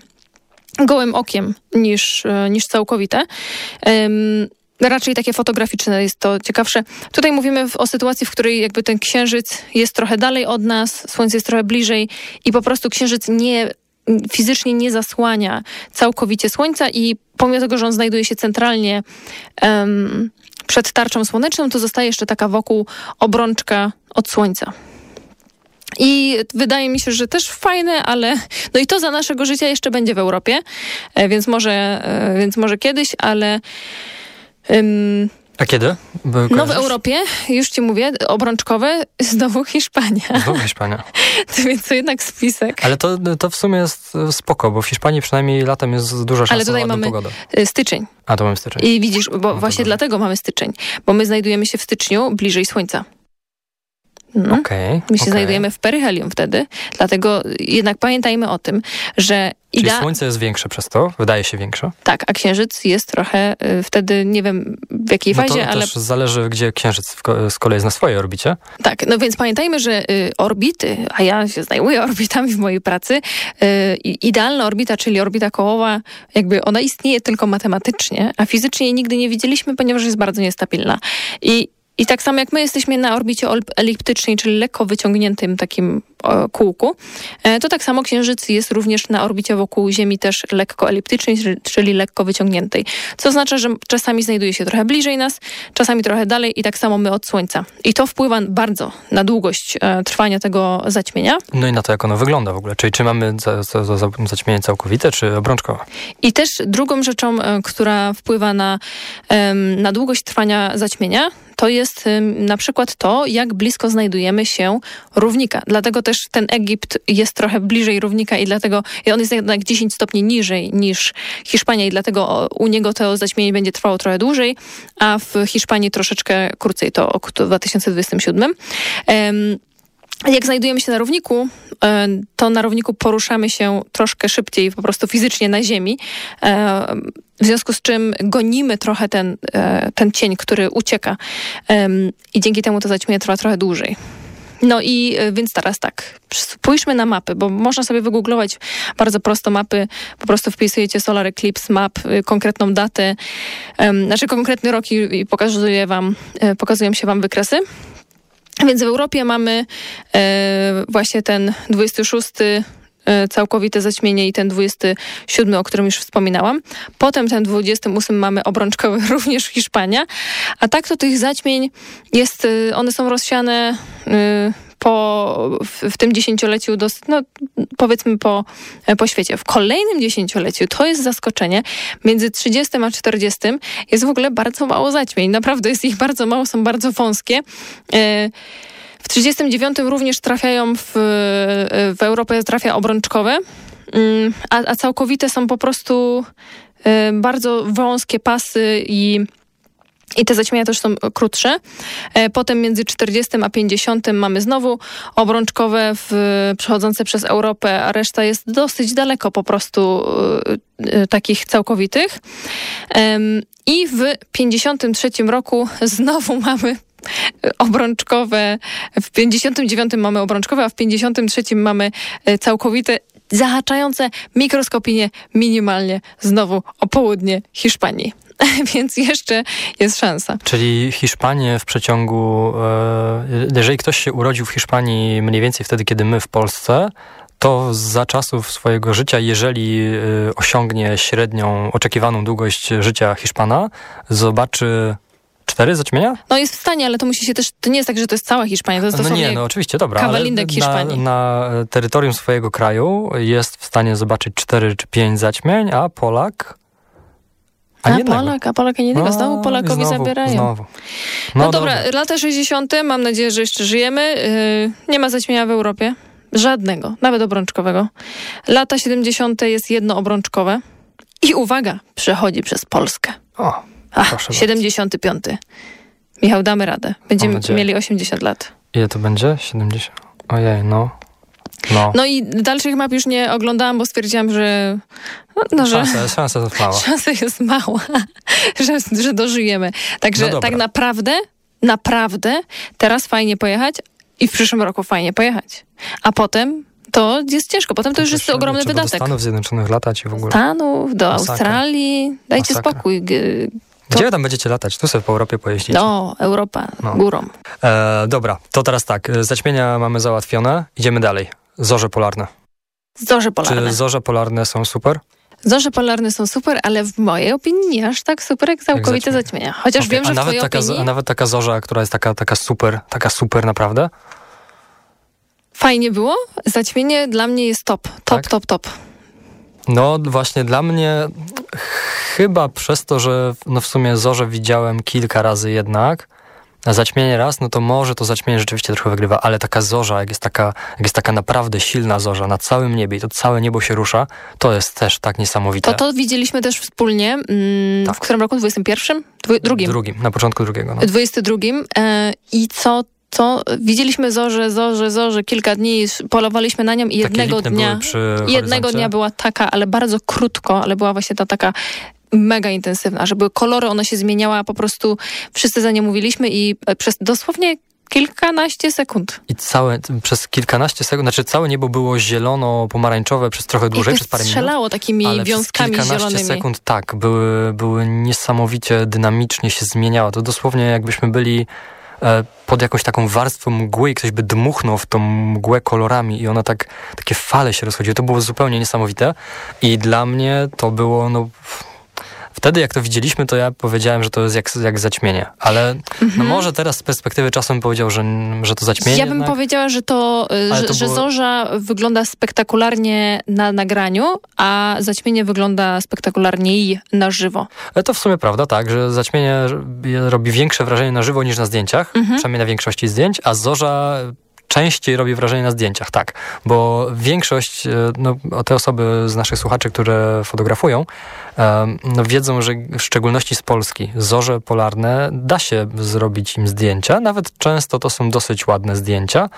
[SPEAKER 10] gołym okiem niż, niż całkowite. Em, Raczej takie fotograficzne jest to ciekawsze. Tutaj mówimy o sytuacji, w której jakby ten księżyc jest trochę dalej od nas, słońce jest trochę bliżej i po prostu księżyc nie fizycznie nie zasłania całkowicie słońca i pomimo tego, że on znajduje się centralnie em, przed tarczą słoneczną, to zostaje jeszcze taka wokół obrączka od słońca. I wydaje mi się, że też fajne, ale no i to za naszego życia jeszcze będzie w Europie, e, więc może, e, więc może kiedyś, ale ym,
[SPEAKER 9] A kiedy? By
[SPEAKER 10] No w? Europie, już ci mówię, obrączkowe, [LAUGHS] znowu Hiszpania.
[SPEAKER 9] Znowu Hiszpania. [LAUGHS]
[SPEAKER 10] Więc to jednak spisek.
[SPEAKER 9] Ale to, to w sumie jest e, spoko, bo w Hiszpanii przynajmniej latem jest duża szansa
[SPEAKER 10] Ale tutaj mamy
[SPEAKER 9] pogodę.
[SPEAKER 10] y, styczeń.
[SPEAKER 9] A to mamy styczeń.
[SPEAKER 10] I widzisz, bo
[SPEAKER 9] to
[SPEAKER 10] właśnie
[SPEAKER 9] dobra.
[SPEAKER 10] dlatego mamy styczeń. Bo my znajdujemy się w styczniu bliżej słońca. No.
[SPEAKER 9] Okej.
[SPEAKER 10] My się
[SPEAKER 9] okej.
[SPEAKER 10] znajdujemy w peryhelium wtedy, dlatego jednak pamiętajmy o tym, że
[SPEAKER 9] Czyli
[SPEAKER 10] idea...
[SPEAKER 9] słońce jest większe przez to, wydaje się większe.
[SPEAKER 10] Tak, a księżyc jest trochę y, wtedy, nie wiem w jakiej
[SPEAKER 9] No to
[SPEAKER 10] fazie, ale
[SPEAKER 9] też zależy, gdzie księżyc ko- z kolei jest na swojej orbicie.
[SPEAKER 10] tak. No więc pamiętajmy, że y, orbity, a ja się zajmuję [LAUGHS] orbitami w mojej pracy, y, idealna orbita, czyli orbita kołowa, jakby ona istnieje tylko matematycznie, a fizycznie jej nigdy nie widzieliśmy, ponieważ jest bardzo niestabilna. I i tak samo jak my jesteśmy na orbicie eliptycznej, czyli lekko wyciągniętym takim kółku, e, to tak samo Księżyc jest również na orbicie wokół Ziemi też lekko eliptycznej, czyli- lekko wyciągniętej. Co oznacza, że czasami znajduje się trochę bliżej nas, czasami trochę dalej i tak samo my od Słońca. I to wpływa bardzo na długość e, trwania tego zaćmienia.
[SPEAKER 9] No i na to, jak ono wygląda w ogóle. Czyli czy mamy za, za, za, za zaćmienie całkowite, czy obrączkowe?
[SPEAKER 10] I też drugą rzeczą, e, która wpływa na, na długość trwania zaćmienia, to jest na przykład to, jak blisko znajdujemy się równika. Dlatego też ten Egipt jest trochę bliżej równika i dlatego on jest jednak 10 stopni niżej niż Hiszpania i dlatego u niego to zaćmienie będzie trwało trochę dłużej, a w Hiszpanii troszeczkę krócej, to w 2027. Em, jak znajdujemy się na równiku, e, to na równiku poruszamy się troszkę szybciej, po prostu fizycznie na Ziemi. E, W związku z czym gonimy trochę ten, e, ten cień, który ucieka. I dzięki temu to zaćmienie trwa trochę dłużej. No i e, więc teraz tak, spójrzmy na mapy, bo można sobie wygooglować bardzo prosto mapy, po prostu wpisujecie Solar Eclipse Map, y, konkretną datę, znaczy konkretny rok i, i pokazuje wam, e, pokazują się wam wykresy. Więc w Europie mamy e, właśnie ten 26 e, całkowite zaćmienie i ten 27, o którym już wspominałam. Potem ten 28 mamy obrączkowy [LAUGHS] również Hiszpania. A tak to tych zaćmień jest, e, one są rozsiane e, po, w, w tym dziesięcioleciu, dos, no, powiedzmy po, e, po świecie. W kolejnym dziesięcioleciu, to jest zaskoczenie, między 30 a 40 jest w ogóle bardzo mało zaćmień. Naprawdę jest ich bardzo mało, są bardzo wąskie. E, w 39 również trafiają w, w Europę trafia obrączkowe, mm, a, a całkowite są po prostu e, bardzo wąskie pasy i i te zaćmienia też są krótsze. E, Potem między 40 a 50 mamy znowu obrączkowe w, przechodzące przez Europę, a reszta jest dosyć daleko po prostu e, e, takich całkowitych. I w 53 roku znowu [LAUGHS] mamy obrączkowe, w 59 mamy obrączkowe, a w 53 mamy e, całkowite, zahaczające mikroskopijnie, minimalnie znowu o południe Hiszpanii. [LAUGHS] Więc jeszcze jest szansa.
[SPEAKER 9] Czyli Hiszpanię w przeciągu, e, jeżeli ktoś się urodził w Hiszpanii mniej więcej wtedy, kiedy my w Polsce, to za czasów swojego życia, jeżeli e, osiągnie średnią oczekiwaną długość życia Hiszpana, zobaczy cztery zaćmienia?
[SPEAKER 10] No jest w stanie, ale to musi się też, to nie jest tak, że to jest cała Hiszpania, to jest
[SPEAKER 9] No
[SPEAKER 10] dosłownie
[SPEAKER 9] nie, no oczywiście, dobra.
[SPEAKER 10] kawalindek
[SPEAKER 9] na,
[SPEAKER 10] Hiszpanii.
[SPEAKER 9] na terytorium swojego kraju jest w stanie zobaczyć cztery czy pięć zaćmień, a Polak...
[SPEAKER 10] a,
[SPEAKER 9] jednego.
[SPEAKER 10] Polak, a Polaka jednego,
[SPEAKER 9] No,
[SPEAKER 10] znowu Polakowi
[SPEAKER 9] znowu,
[SPEAKER 10] zabierają.
[SPEAKER 9] Znowu.
[SPEAKER 10] No, dobra, lata 60., mam nadzieję, że jeszcze żyjemy. Yy, nie ma zaćmienia w Europie. Żadnego, nawet obrączkowego. Lata 70. jest jedno obrączkowe. I uwaga, przechodzi przez Polskę.
[SPEAKER 9] O,
[SPEAKER 10] Ach,
[SPEAKER 9] proszę bardzo.
[SPEAKER 10] 75. Michał, damy radę. Będziemy mieli 80 lat.
[SPEAKER 9] Ile to będzie? 70? Ojej, no. No.
[SPEAKER 10] No i dalszych map już nie oglądałam, bo stwierdziłam, że... No, no że...
[SPEAKER 9] Szansa, szansa [LAUGHS] jest mała. [LAUGHS]
[SPEAKER 10] Szansa jest mała, że, że dożyjemy. Także
[SPEAKER 9] No
[SPEAKER 10] tak naprawdę, naprawdę teraz fajnie pojechać i w przyszłym roku fajnie pojechać. A potem to jest ciężko. Potem to już jest ogromny wydatek.
[SPEAKER 9] do Stanów Zjednoczonych latać i w ogóle.
[SPEAKER 10] Stanów, do
[SPEAKER 9] Masakra.
[SPEAKER 10] Australii. Dajcie
[SPEAKER 9] Masakra.
[SPEAKER 10] spokój. To-
[SPEAKER 9] Gdzie tam będziecie latać? Tu sobie po Europie pojeździć.
[SPEAKER 10] No, Europa,
[SPEAKER 9] No.
[SPEAKER 10] górą.
[SPEAKER 9] E, dobra, to teraz tak. e, Zaćmienia mamy załatwione. Idziemy dalej. Zorze polarne.
[SPEAKER 10] Zorze polarne.
[SPEAKER 9] Czy zorze polarne są super?
[SPEAKER 10] Zorze polarne są super, ale w mojej opinii nie aż tak super jak całkowite
[SPEAKER 9] zaćmienie.
[SPEAKER 10] zaćmienia. Chociaż
[SPEAKER 9] Okej,
[SPEAKER 10] wiem, że
[SPEAKER 9] a
[SPEAKER 10] w
[SPEAKER 9] nawet taka,
[SPEAKER 10] opinii
[SPEAKER 9] A nawet taka zorza, która jest taka, taka super, taka super naprawdę?
[SPEAKER 10] fajnie było. Zaćmienie dla mnie jest top. Top,
[SPEAKER 9] Tak?
[SPEAKER 10] top, top.
[SPEAKER 9] No właśnie dla mnie chyba przez to, że no w sumie zorze widziałem kilka razy jednak, a zaćmienie raz, no to może to zaćmienie rzeczywiście trochę wygrywa, ale taka zorza, jak jest taka, jak jest taka naprawdę silna zorza na całym niebie i to całe niebo się rusza, to jest też tak niesamowite.
[SPEAKER 10] To to widzieliśmy też wspólnie. Mm,
[SPEAKER 9] Tak.
[SPEAKER 10] W którym roku? 21? Dwu, drugim.
[SPEAKER 9] Drugim, na początku drugiego. No.
[SPEAKER 10] 22. E, I co to? Widzieliśmy zorze, zorze, zorze kilka dni, polowaliśmy na nią i jednego dnia... jednego dnia była taka, ale bardzo krótko, ale była właśnie ta taka mega intensywna, że były kolory, ona się zmieniała, po prostu wszyscy za nie mówiliśmy i e, przez dosłownie kilkanaście sekund.
[SPEAKER 9] I całe, przez kilkanaście sekund, znaczy całe niebo było zielono-pomarańczowe przez trochę dłużej, przez parę minut.
[SPEAKER 10] strzelało takimi
[SPEAKER 9] Ale
[SPEAKER 10] wiązkami
[SPEAKER 9] kilkanaście
[SPEAKER 10] zielonymi.
[SPEAKER 9] sekund, tak, były, były niesamowicie dynamicznie się zmieniała. To dosłownie jakbyśmy byli pod jakąś taką warstwą mgły i ktoś by dmuchnął w tą mgłę kolorami i ona tak, takie fale się rozchodziły. To było zupełnie niesamowite i dla mnie to było, no... Wtedy jak to widzieliśmy, to ja powiedziałem, że to jest jak, jak zaćmienie. Ale no może teraz z perspektywy czasu bym powiedział, że, że to zaćmienie
[SPEAKER 10] Mhm. Ja bym
[SPEAKER 9] jednak.
[SPEAKER 10] powiedziała, że to,
[SPEAKER 9] Ale
[SPEAKER 10] że,
[SPEAKER 9] to
[SPEAKER 10] że
[SPEAKER 9] było-
[SPEAKER 10] zorza wygląda spektakularnie na nagraniu, a zaćmienie wygląda spektakularniej na żywo.
[SPEAKER 9] Ale to w sumie prawda, tak, że zaćmienie robi większe wrażenie na żywo niż na zdjęciach, przynajmniej na większości zdjęć, a zorza częściej robi wrażenie na zdjęciach, tak, bo większość, e, no, te osoby z naszych słuchaczy, które fotografują, em, no, wiedzą, że w szczególności z Polski zorze polarne da się zrobić im zdjęcia, nawet często to są dosyć ładne zdjęcia,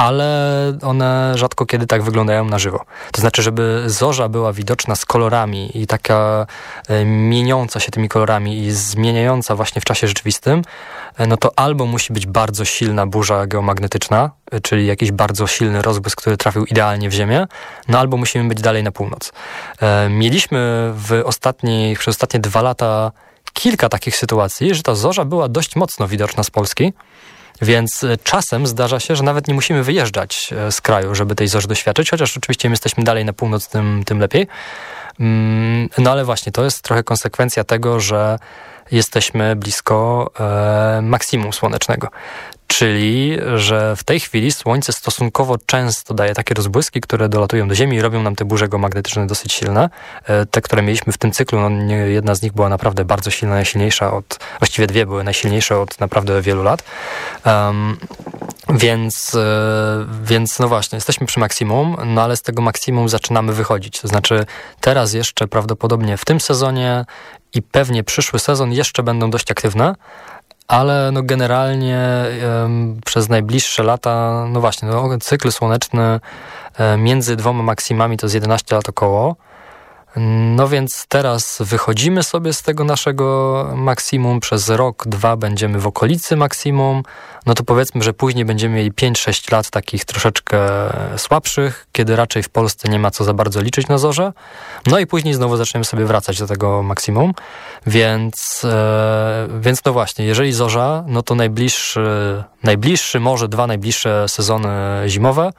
[SPEAKER 9] ale one rzadko kiedy tak wyglądają na żywo. To znaczy, żeby zorza była widoczna z kolorami i taka e, mieniąca się tymi kolorami i zmieniająca właśnie w czasie rzeczywistym, e, no to albo musi być bardzo silna burza geomagnetyczna, e, czyli jakiś bardzo silny rozbłysk, który trafił idealnie w Ziemię, no albo musimy być dalej na północ. Mieliśmy w ostatnich, przez ostatnie dwa lata kilka takich sytuacji, że ta zorza była dość mocno widoczna z Polski. Więc e, czasem zdarza się, że nawet nie musimy wyjeżdżać e, z kraju, żeby tej zorzy doświadczyć, chociaż oczywiście im jesteśmy dalej na północ, tym, tym lepiej. Mm, No ale właśnie, to jest trochę konsekwencja tego, że jesteśmy blisko e, maksimum słonecznego. Czyli, że w tej chwili Słońce stosunkowo często daje takie rozbłyski, które dolatują do Ziemi i robią nam te burze geomagnetyczne dosyć silne. E, Te, które mieliśmy w tym cyklu, no jedna z nich była naprawdę bardzo silna, najsilniejsza od, właściwie dwie były najsilniejsze od naprawdę wielu lat. Em, więc, e, więc no właśnie, jesteśmy przy maksimum, no ale z tego maksimum zaczynamy wychodzić. To znaczy teraz jeszcze prawdopodobnie w tym sezonie i pewnie przyszły sezon jeszcze będą dość aktywne, ale no generalnie przez najbliższe lata, no właśnie, no, cykl słoneczny e, między dwoma maksimami to jest 11 lat około. No więc teraz wychodzimy sobie z tego naszego maksimum, przez rok, dwa będziemy w okolicy maksimum, no to powiedzmy, że później będziemy mieli 5-6 lat takich troszeczkę słabszych, kiedy raczej w Polsce nie ma co za bardzo liczyć na zorze, no i później znowu zaczniemy sobie wracać do tego maksimum, więc, e, więc no właśnie, jeżeli zorza, no to najbliższy, najbliższy, może dwa najbliższe sezony zimowe,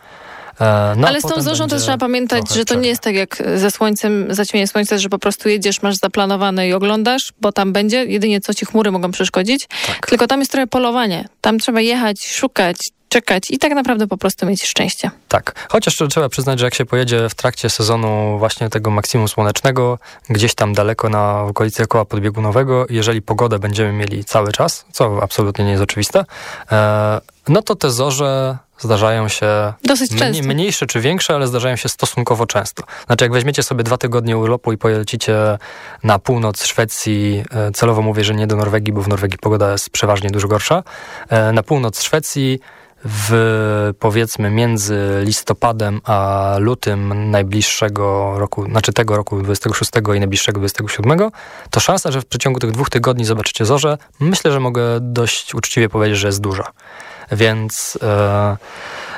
[SPEAKER 9] no a
[SPEAKER 10] Ale z tą zorzą też trzeba pamiętać, że to nie jest tak jak ze słońcem, zaćmienie słońca, że po prostu jedziesz, masz zaplanowane i oglądasz, bo tam będzie, jedynie co ci chmury mogą przeszkodzić.
[SPEAKER 9] Tak.
[SPEAKER 10] Tylko tam jest trochę polowanie. Tam trzeba jechać, szukać, czekać i tak naprawdę po prostu mieć szczęście.
[SPEAKER 9] Tak, chociaż trzeba przyznać, że jak się pojedzie w trakcie sezonu właśnie tego maksimum słonecznego, gdzieś tam daleko na okolicy koła podbiegunowego, jeżeli pogodę będziemy mieli cały czas, co absolutnie nie jest oczywiste, e, no to te zorze zdarzają się
[SPEAKER 10] Dosyć często.
[SPEAKER 9] mniejsze czy większe, ale zdarzają się stosunkowo często. Znaczy jak weźmiecie sobie dwa tygodnie urlopu i polecicie na północ Szwecji, e, celowo mówię, że nie do Norwegii, bo w Norwegii pogoda jest przeważnie dużo gorsza, e, na północ Szwecji w powiedzmy między listopadem a lutym najbliższego roku, znaczy tego roku 26 i najbliższego 27, to szansa, że w przeciągu tych dwóch tygodni zobaczycie zorze, myślę, że mogę dość uczciwie powiedzieć, że jest duża. Więc, e,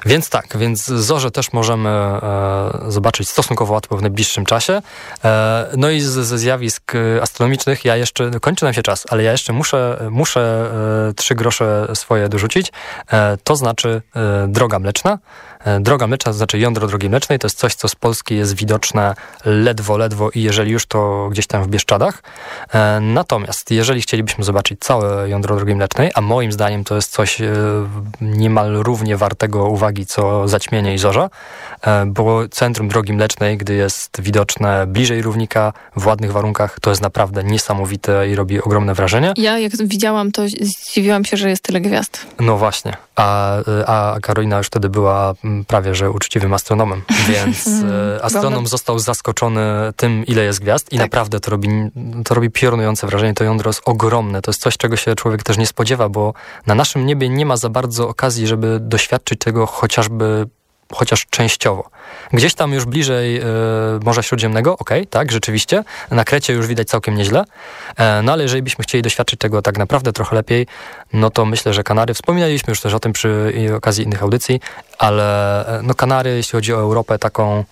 [SPEAKER 9] więc tak, więc zorze też możemy e, zobaczyć stosunkowo łatwo w najbliższym czasie. E, no i ze zjawisk e, astronomicznych ja jeszcze, kończy nam się czas, ale ja jeszcze muszę, muszę e, trzy grosze swoje dorzucić. E, to znaczy droga mleczna. Droga mleczna, to znaczy jądro drogi mlecznej, to jest coś, co z Polski jest widoczne ledwo, ledwo i jeżeli już, to gdzieś tam w Bieszczadach. Natomiast jeżeli chcielibyśmy zobaczyć całe jądro drogi mlecznej, a moim zdaniem to jest coś niemal równie wartego uwagi wagi co zaćmienie i zorza, e, bo centrum drogi mlecznej, gdy jest widoczne bliżej równika, w ładnych warunkach, to jest naprawdę niesamowite i robi ogromne wrażenie.
[SPEAKER 10] Ja jak widziałam, to zdziwiłam się, że jest tyle gwiazd.
[SPEAKER 9] No właśnie, a, a Karolina już wtedy była mm, prawie, że uczciwym astronomem, [LAUGHS] więc e, astronom został zaskoczony tym, ile jest gwiazd i tak. naprawdę to robi, to robi piorunujące wrażenie. To jądro jest ogromne, to jest coś, czego się człowiek też nie spodziewa, bo na naszym niebie nie ma za bardzo okazji, żeby doświadczyć tego chociażby chociaż częściowo. Gdzieś tam już bliżej y, Morza Śródziemnego, okej, okay, tak, rzeczywiście. Na Krecie już widać całkiem nieźle. E, no ale jeżeli byśmy chcieli doświadczyć tego tak naprawdę trochę lepiej, no to myślę, że Kanary, wspominaliśmy już też o tym przy okazji innych audycji, ale e, no Kanary, jeśli chodzi o Europę taką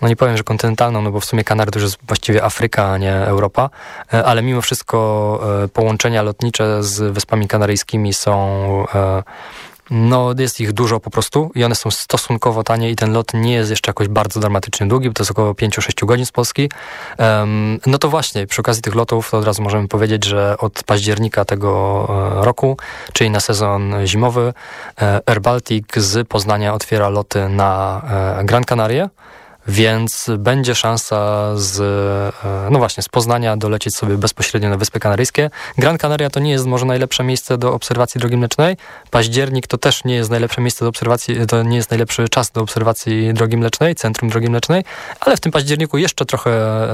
[SPEAKER 9] no nie powiem, że kontynentalną, no bo w sumie Kanary to już jest właściwie Afryka, a nie Europa, e, ale mimo wszystko połączenia lotnicze z Wyspami Kanaryjskimi są no, jest ich dużo po prostu i one są stosunkowo tanie i ten lot nie jest jeszcze jakoś bardzo dramatycznie długi, bo to jest około 5-6 godzin z Polski. Um, no to właśnie, przy okazji tych lotów to od razu możemy powiedzieć, że od października tego roku, czyli na sezon zimowy, Air Baltic z Poznania otwiera loty na Gran Canaria więc będzie szansa z, e, no właśnie, z Poznania dolecieć sobie bezpośrednio na Wyspy Kanaryjskie. Gran Canaria to nie jest może najlepsze miejsce do obserwacji drogi mlecznej. Październik to też nie jest najlepsze miejsce do obserwacji, to nie jest najlepszy czas do obserwacji drogi mlecznej, centrum drogi mlecznej, ale w tym październiku jeszcze trochę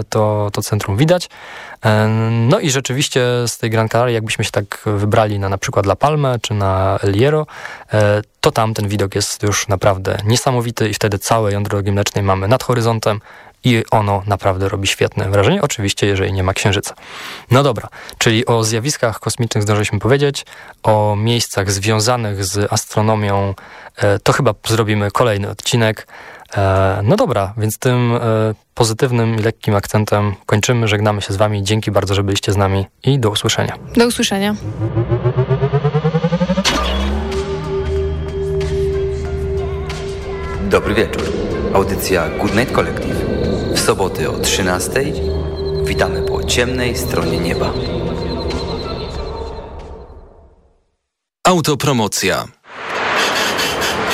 [SPEAKER 9] to, to centrum widać. E, no i rzeczywiście z tej Gran Canaria, jakbyśmy się tak wybrali na na przykład La Palmę czy na El Hierro, e, to tam ten widok jest już naprawdę niesamowity i wtedy całe jądro drogi mlecznej mamy nad horyzontem i ono naprawdę robi świetne wrażenie, oczywiście jeżeli nie ma księżyca. No dobra, czyli o zjawiskach kosmicznych zdążyliśmy powiedzieć, o miejscach związanych z astronomią, e, to chyba zrobimy kolejny odcinek. E, no dobra, więc tym e, pozytywnym i lekkim akcentem kończymy, żegnamy się z wami. Dzięki bardzo, że byliście z nami i do usłyszenia.
[SPEAKER 10] Do usłyszenia.
[SPEAKER 8] Dobry wieczór. Audycja Good Night Collective. W soboty o 13 witamy po ciemnej stronie nieba.
[SPEAKER 1] Autopromocja.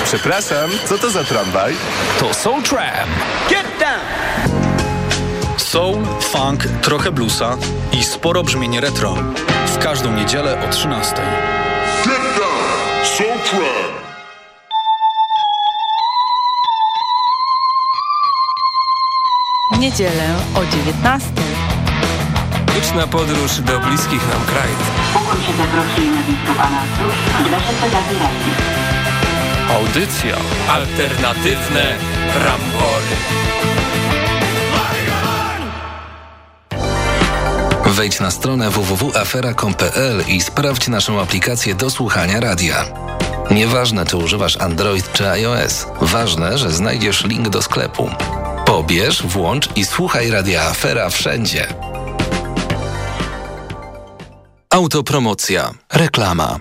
[SPEAKER 6] Przepraszam, co to za tramwaj?
[SPEAKER 3] To Soul Tram. Get down! Soul, funk, trochę bluesa i sporo brzmienie retro. W każdą niedzielę o 13. Get down! Soul Tram!
[SPEAKER 11] Niedzielę o 19.
[SPEAKER 12] Liczna podróż do bliskich nam krajów.
[SPEAKER 13] Pokój się na zinstruowana cóż, dla szefedacji
[SPEAKER 12] Audycja. Alternatywne rambory.
[SPEAKER 1] Wejdź na stronę www.afera.com.pl i sprawdź naszą aplikację do słuchania radia. Nieważne, czy używasz Android czy iOS, ważne, że znajdziesz link do sklepu. Pobierz, włącz i słuchaj Radia Afera wszędzie. Autopromocja. Reklama.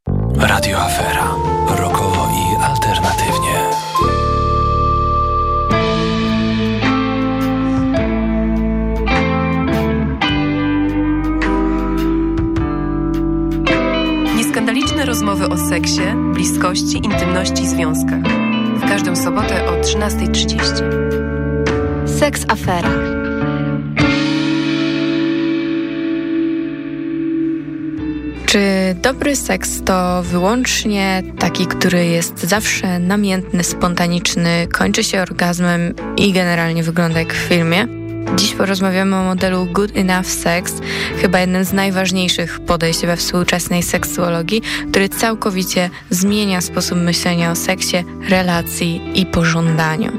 [SPEAKER 1] Radio Afera. Rokowo i alternatywnie.
[SPEAKER 2] Nieskandaliczne rozmowy o seksie, bliskości, intymności i związkach. W każdą sobotę o 13.30.
[SPEAKER 10] Seks Afera. Czy dobry seks to wyłącznie taki, który jest zawsze namiętny, spontaniczny, kończy się orgazmem i generalnie wygląda jak w filmie? Dziś porozmawiamy o modelu Good Enough Sex, chyba jednym z najważniejszych podejść we współczesnej seksuologii, który całkowicie zmienia sposób myślenia o seksie, relacji i pożądaniu.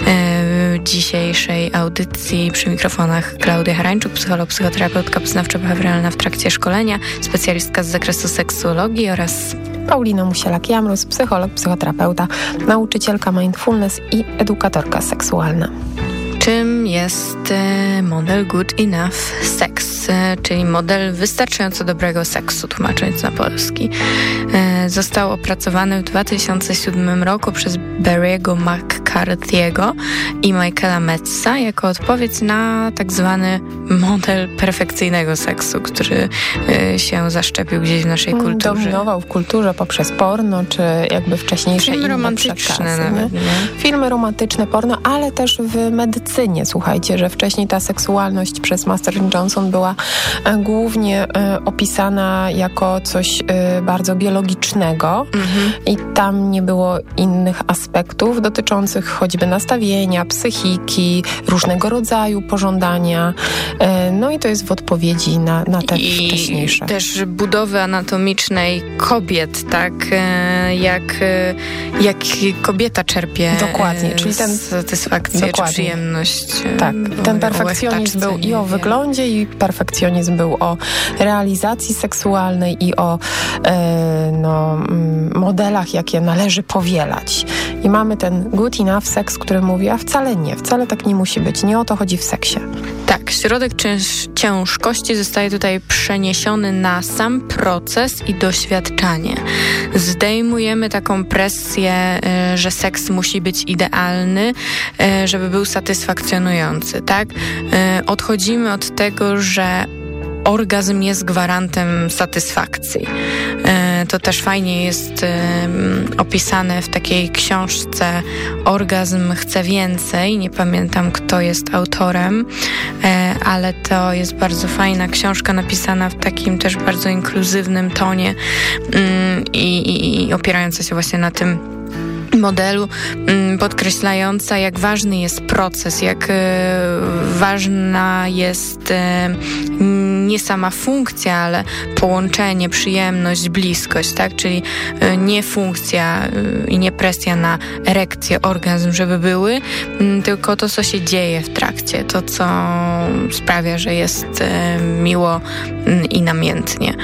[SPEAKER 10] W dzisiejszej audycji przy mikrofonach Klaudia Harańczuk, psycholog, psychoterapeutka poznawczo-behawioralna w trakcie szkolenia, specjalistka z zakresu seksuologii oraz
[SPEAKER 11] Paulina Musielak-Jamrus, psycholog, psychoterapeuta, nauczycielka mindfulness i edukatorka seksualna.
[SPEAKER 14] Czym jest e, model good enough sex, e, czyli model wystarczająco dobrego seksu, tłumacząc na polski. E, został opracowany w 2007 roku przez Barry'ego McCarthy'ego i Michaela Metza jako odpowiedź na tak zwany model perfekcyjnego seksu, który się zaszczepił gdzieś w naszej mm, kulturze.
[SPEAKER 11] Dominował w kulturze poprzez porno, czy jakby wcześniejsze
[SPEAKER 14] Filmy romantyczne nawet, nie?
[SPEAKER 11] Filmy romantyczne, porno, ale też w medycynie medycynie. Słuchajcie, że wcześniej ta seksualność przez Master Johnson była e, głównie e, opisana jako coś e, bardzo biologicznego mhm. i tam nie było innych aspektów dotyczących choćby nastawienia, psychiki, różnego rodzaju pożądania. No i to jest w odpowiedzi na, na te I wcześniejsze.
[SPEAKER 14] też budowy anatomicznej kobiet, tak? Jak, jak kobieta czerpie
[SPEAKER 11] Dokładnie, czyli ten
[SPEAKER 14] satysfakcję dokładnie. czy przyjemność
[SPEAKER 11] E, tak, ten perfekcjonizm był i o wyglądzie, i perfekcjonizm był o realizacji seksualnej i o e, no, mm, modelach, jakie należy powielać. I mamy ten good enough seks, który mówi, a wcale nie, wcale tak nie musi być. Nie o to chodzi w seksie.
[SPEAKER 14] Tak, środek cięż ciężkości zostaje tutaj przeniesiony na sam proces i doświadczanie. Zdejmujemy taką presję, e, że seks musi być idealny, żeby był satysfakcjonujący satysfakcjonujący, tak? Y, odchodzimy od tego, że orgazm jest gwarantem satysfakcji. Y, to też fajnie jest y, opisane w takiej książce Orgazm chce więcej. Nie pamiętam, kto jest autorem, ale to jest bardzo fajna książka napisana w takim też bardzo inkluzywnym tonie i, i, i opierająca się właśnie na tym modelu mm, podkreślająca, jak ważny jest proces, jak e, ważna jest e, nie sama funkcja, ale połączenie, przyjemność, bliskość, tak? Czyli e, nie funkcja i nie presja na erekcję, orgazm, żeby były, mm, tylko to, co się dzieje w trakcie, to, co sprawia, że jest miło mm, i namiętnie.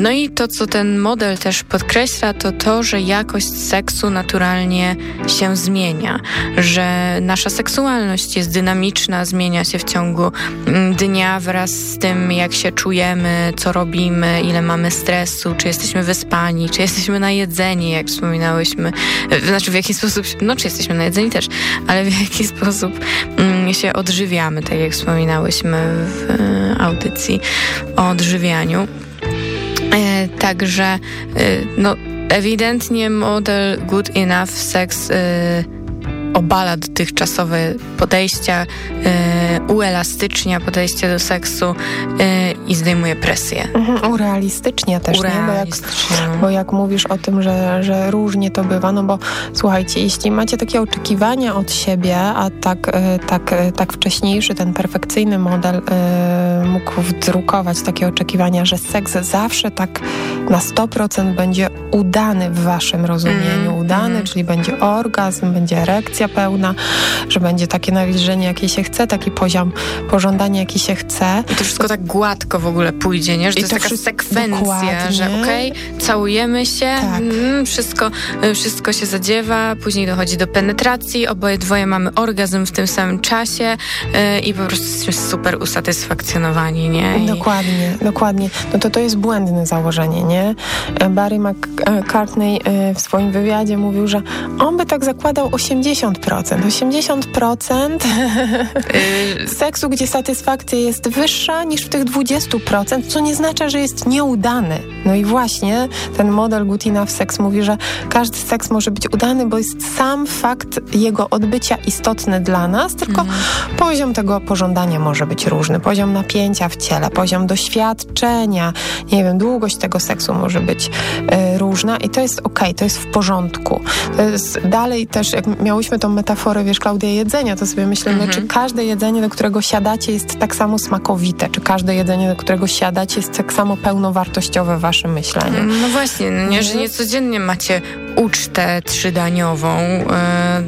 [SPEAKER 14] No i to, co ten model też podkreśla, to to, że jakość seksu naturalnie się zmienia, że nasza seksualność jest dynamiczna, zmienia się w ciągu mm, dnia wraz z tym, jak się czujemy, co robimy, ile mamy stresu, czy jesteśmy wyspani, czy jesteśmy najedzeni, jak wspominałyśmy, znaczy w jaki sposób, no czy jesteśmy najedzeni też, ale w jaki sposób mm, się odżywiamy, tak jak wspominałyśmy w e, audycji o odżywianiu. E, także e, no, ewidentnie model good enough sex obala dotychczasowe podejścia, y, uelastycznia podejście do seksu y, i zdejmuje presję.
[SPEAKER 11] Mhm, urealistycznia też, urealistycznia. nie? Bo jak, bo jak mówisz o tym, że, że różnie to bywa, no bo słuchajcie, jeśli macie takie oczekiwania od siebie, a tak, y, tak, tak wcześniejszy ten perfekcyjny model mógł wdrukować takie oczekiwania, że seks zawsze tak na 100% będzie udany w waszym rozumieniu, mm, udany, mm. czyli będzie orgazm, będzie erekcja, pełna, że będzie takie nawilżenie, jakie się chce, taki poziom pożądania, jaki się chce.
[SPEAKER 14] I to wszystko tak gładko w ogóle pójdzie, nie? Że to, to jest taka sekwencja, dokładnie. że okej, okay, całujemy się, tak. mm, wszystko, y, wszystko się zadziewa, później dochodzi do penetracji, oboje dwoje mamy orgazm w tym samym czasie yy, i po prostu jesteśmy super usatysfakcjonowani, nie?
[SPEAKER 11] I... Dokładnie, dokładnie. No to to jest błędne założenie, nie? Barry McCartney y, w swoim wywiadzie mówił, że on by tak zakładał 80 80%. 80% y, seksu, gdzie satysfakcja jest wyższa niż w tych 20%, co nie znaczy, że jest nieudany. No i właśnie ten model Good Enough Sex mówi, że każdy seks może być udany, bo jest sam fakt jego odbycia istotny dla nas, tylko mm. poziom tego pożądania może być różny. Poziom napięcia w ciele, poziom doświadczenia, nie wiem, długość tego seksu może być y, różna i to jest ok, to jest w porządku. Jest dalej też, jak miałyśmy tą metaforę, wiesz, Klaudia, jedzenia, to sobie myślimy, mhm. czy każde jedzenie, do którego siadacie jest tak samo smakowite, czy każde jedzenie, do którego siadacie jest tak samo pełnowartościowe w waszym myśleniu.
[SPEAKER 14] No właśnie, no nie, że nie codziennie macie ucztę trzydaniową, e,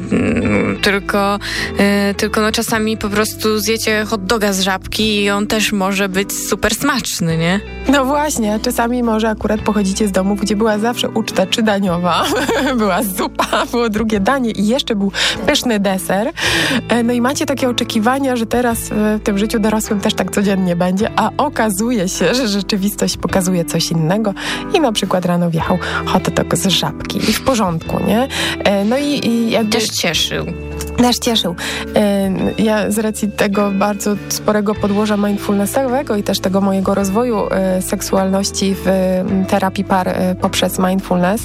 [SPEAKER 14] tylko, e, tylko no czasami po prostu zjecie hot doga z żabki i on też może być super smaczny, nie?
[SPEAKER 11] No właśnie, czasami może akurat pochodzicie z domu, gdzie była zawsze uczta trzydaniowa, [LAUGHS] była zupa, było drugie danie i jeszcze był pyszny deser. E, no i macie takie oczekiwania, że teraz w tym życiu dorosłym też tak codziennie będzie, a okazuje się, że rzeczywistość pokazuje coś innego i na przykład rano wjechał hot dog z żabki i w porządku, nie?
[SPEAKER 14] E, no i, i jakby... Też cieszył.
[SPEAKER 11] Też cieszył. E, ja z racji tego bardzo sporego podłoża mindfulnessowego i też tego mojego rozwoju seksualności w terapii par poprzez mindfulness,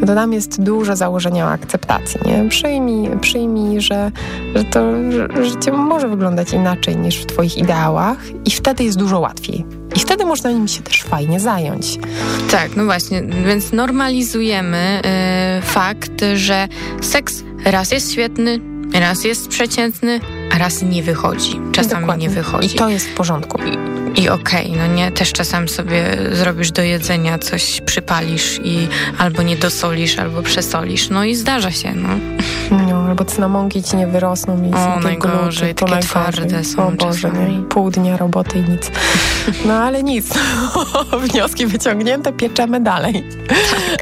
[SPEAKER 11] to tam jest dużo założenia o akceptacji, nie? Przyjmij, przyjmij że, że to życie może wyglądać inaczej niż w twoich ideałach i wtedy jest dużo łatwiej. I wtedy można nim się też fajnie zająć.
[SPEAKER 14] Tak, no właśnie, więc normalizujemy y, fakt, że seks raz jest świetny, raz jest przeciętny, a raz nie wychodzi. Czasami Dokładnie. nie wychodzi.
[SPEAKER 11] I to jest w porządku.
[SPEAKER 14] I, i okej, okay, no nie, też czasem sobie zrobisz do jedzenia, coś przypalisz i albo nie dosolisz, albo przesolisz. No i zdarza się, no.
[SPEAKER 11] Albo cynamonki ci nie wyrosną i
[SPEAKER 14] o, najgorzej, gluty, takie twarde są
[SPEAKER 11] O Boże, nie? pół dnia roboty i nic. No ale nic. [LAUGHS] Wnioski wyciągnięte, pieczemy dalej.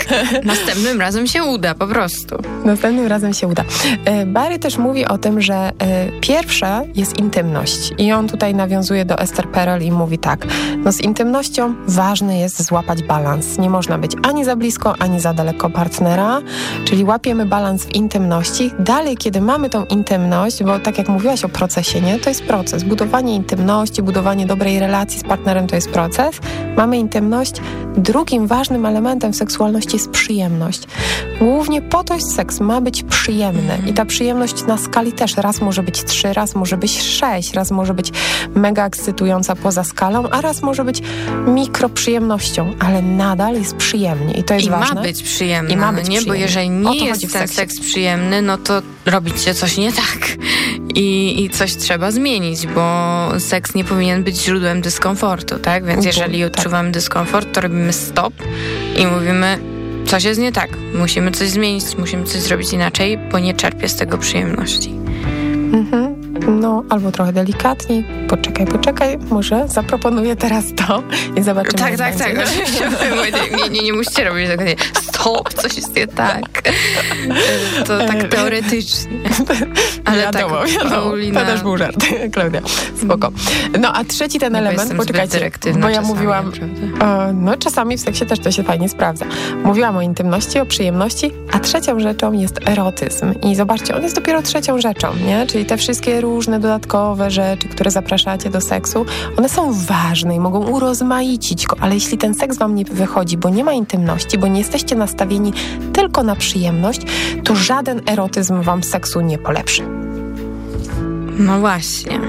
[SPEAKER 14] Tak. Następnym razem się uda, po prostu.
[SPEAKER 11] Następnym razem się uda. E, Barry też mówi o tym, że e, pierwsza jest intymność. I on tutaj nawiązuje do Esther Perel i mówi tak. No z intymnością ważne jest złapać balans. Nie można być ani za blisko, ani za daleko partnera. Czyli łapiemy balans w intymności. Dalej, kiedy mamy tą intymność, bo tak jak mówiłaś o procesie, nie? To jest proces. Budowanie intymności, budowanie dobrej relacji z partnerem to jest proces. Mamy intymność. Drugim ważnym elementem seksualności jest przyjemność. Głównie po to seks. Ma być przyjemny. I ta przyjemność na skali też raz może być trzy, raz może być sześć, raz może być mega ekscytująca poza skalą, a raz może być mikroprzyjemnością, ale nadal jest przyjemnie i to jest
[SPEAKER 14] I
[SPEAKER 11] ważne.
[SPEAKER 14] Ma być przyjemne, I ma być no nie? Bo jeżeli nie jest ten seks przyjemny, no to robić się coś nie tak I, i coś trzeba zmienić, bo seks nie powinien być źródłem dyskomfortu, tak? Więc jeżeli tak. odczuwamy dyskomfort, to robimy stop i mówimy coś jest nie tak, musimy coś zmienić, musimy coś zrobić inaczej, bo nie czerpię z tego przyjemności.
[SPEAKER 11] Mhm. No, albo trochę delikatniej. Poczekaj, poczekaj, może zaproponuję teraz to i zobaczymy.
[SPEAKER 14] Tak, tak, tak. [LAUGHS] nie, nie, nie musicie robić tego. Nie. Stop, coś jest nie tak. To tak e, teoretycznie.
[SPEAKER 11] Ale wiadomo, tak, wiadomo. Paulina... To też był żart, Klaudia. Spoko. No, a trzeci ten element, poczekajcie, bo ja mówiłam... E, no, czasami w seksie też to się fajnie sprawdza. Mówiłam o intymności, o przyjemności, a trzecią rzeczą jest erotyzm. I zobaczcie, on jest dopiero trzecią rzeczą, nie? Czyli te wszystkie różne dodatkowe rzeczy, które zapraszacie do seksu, one są ważne i mogą urozmaicić go, ale jeśli ten seks wam nie wychodzi, bo nie ma intymności, bo nie jesteście nastawieni tylko na przyjemność, to żaden erotyzm wam seksu nie polepszy.
[SPEAKER 14] No właśnie.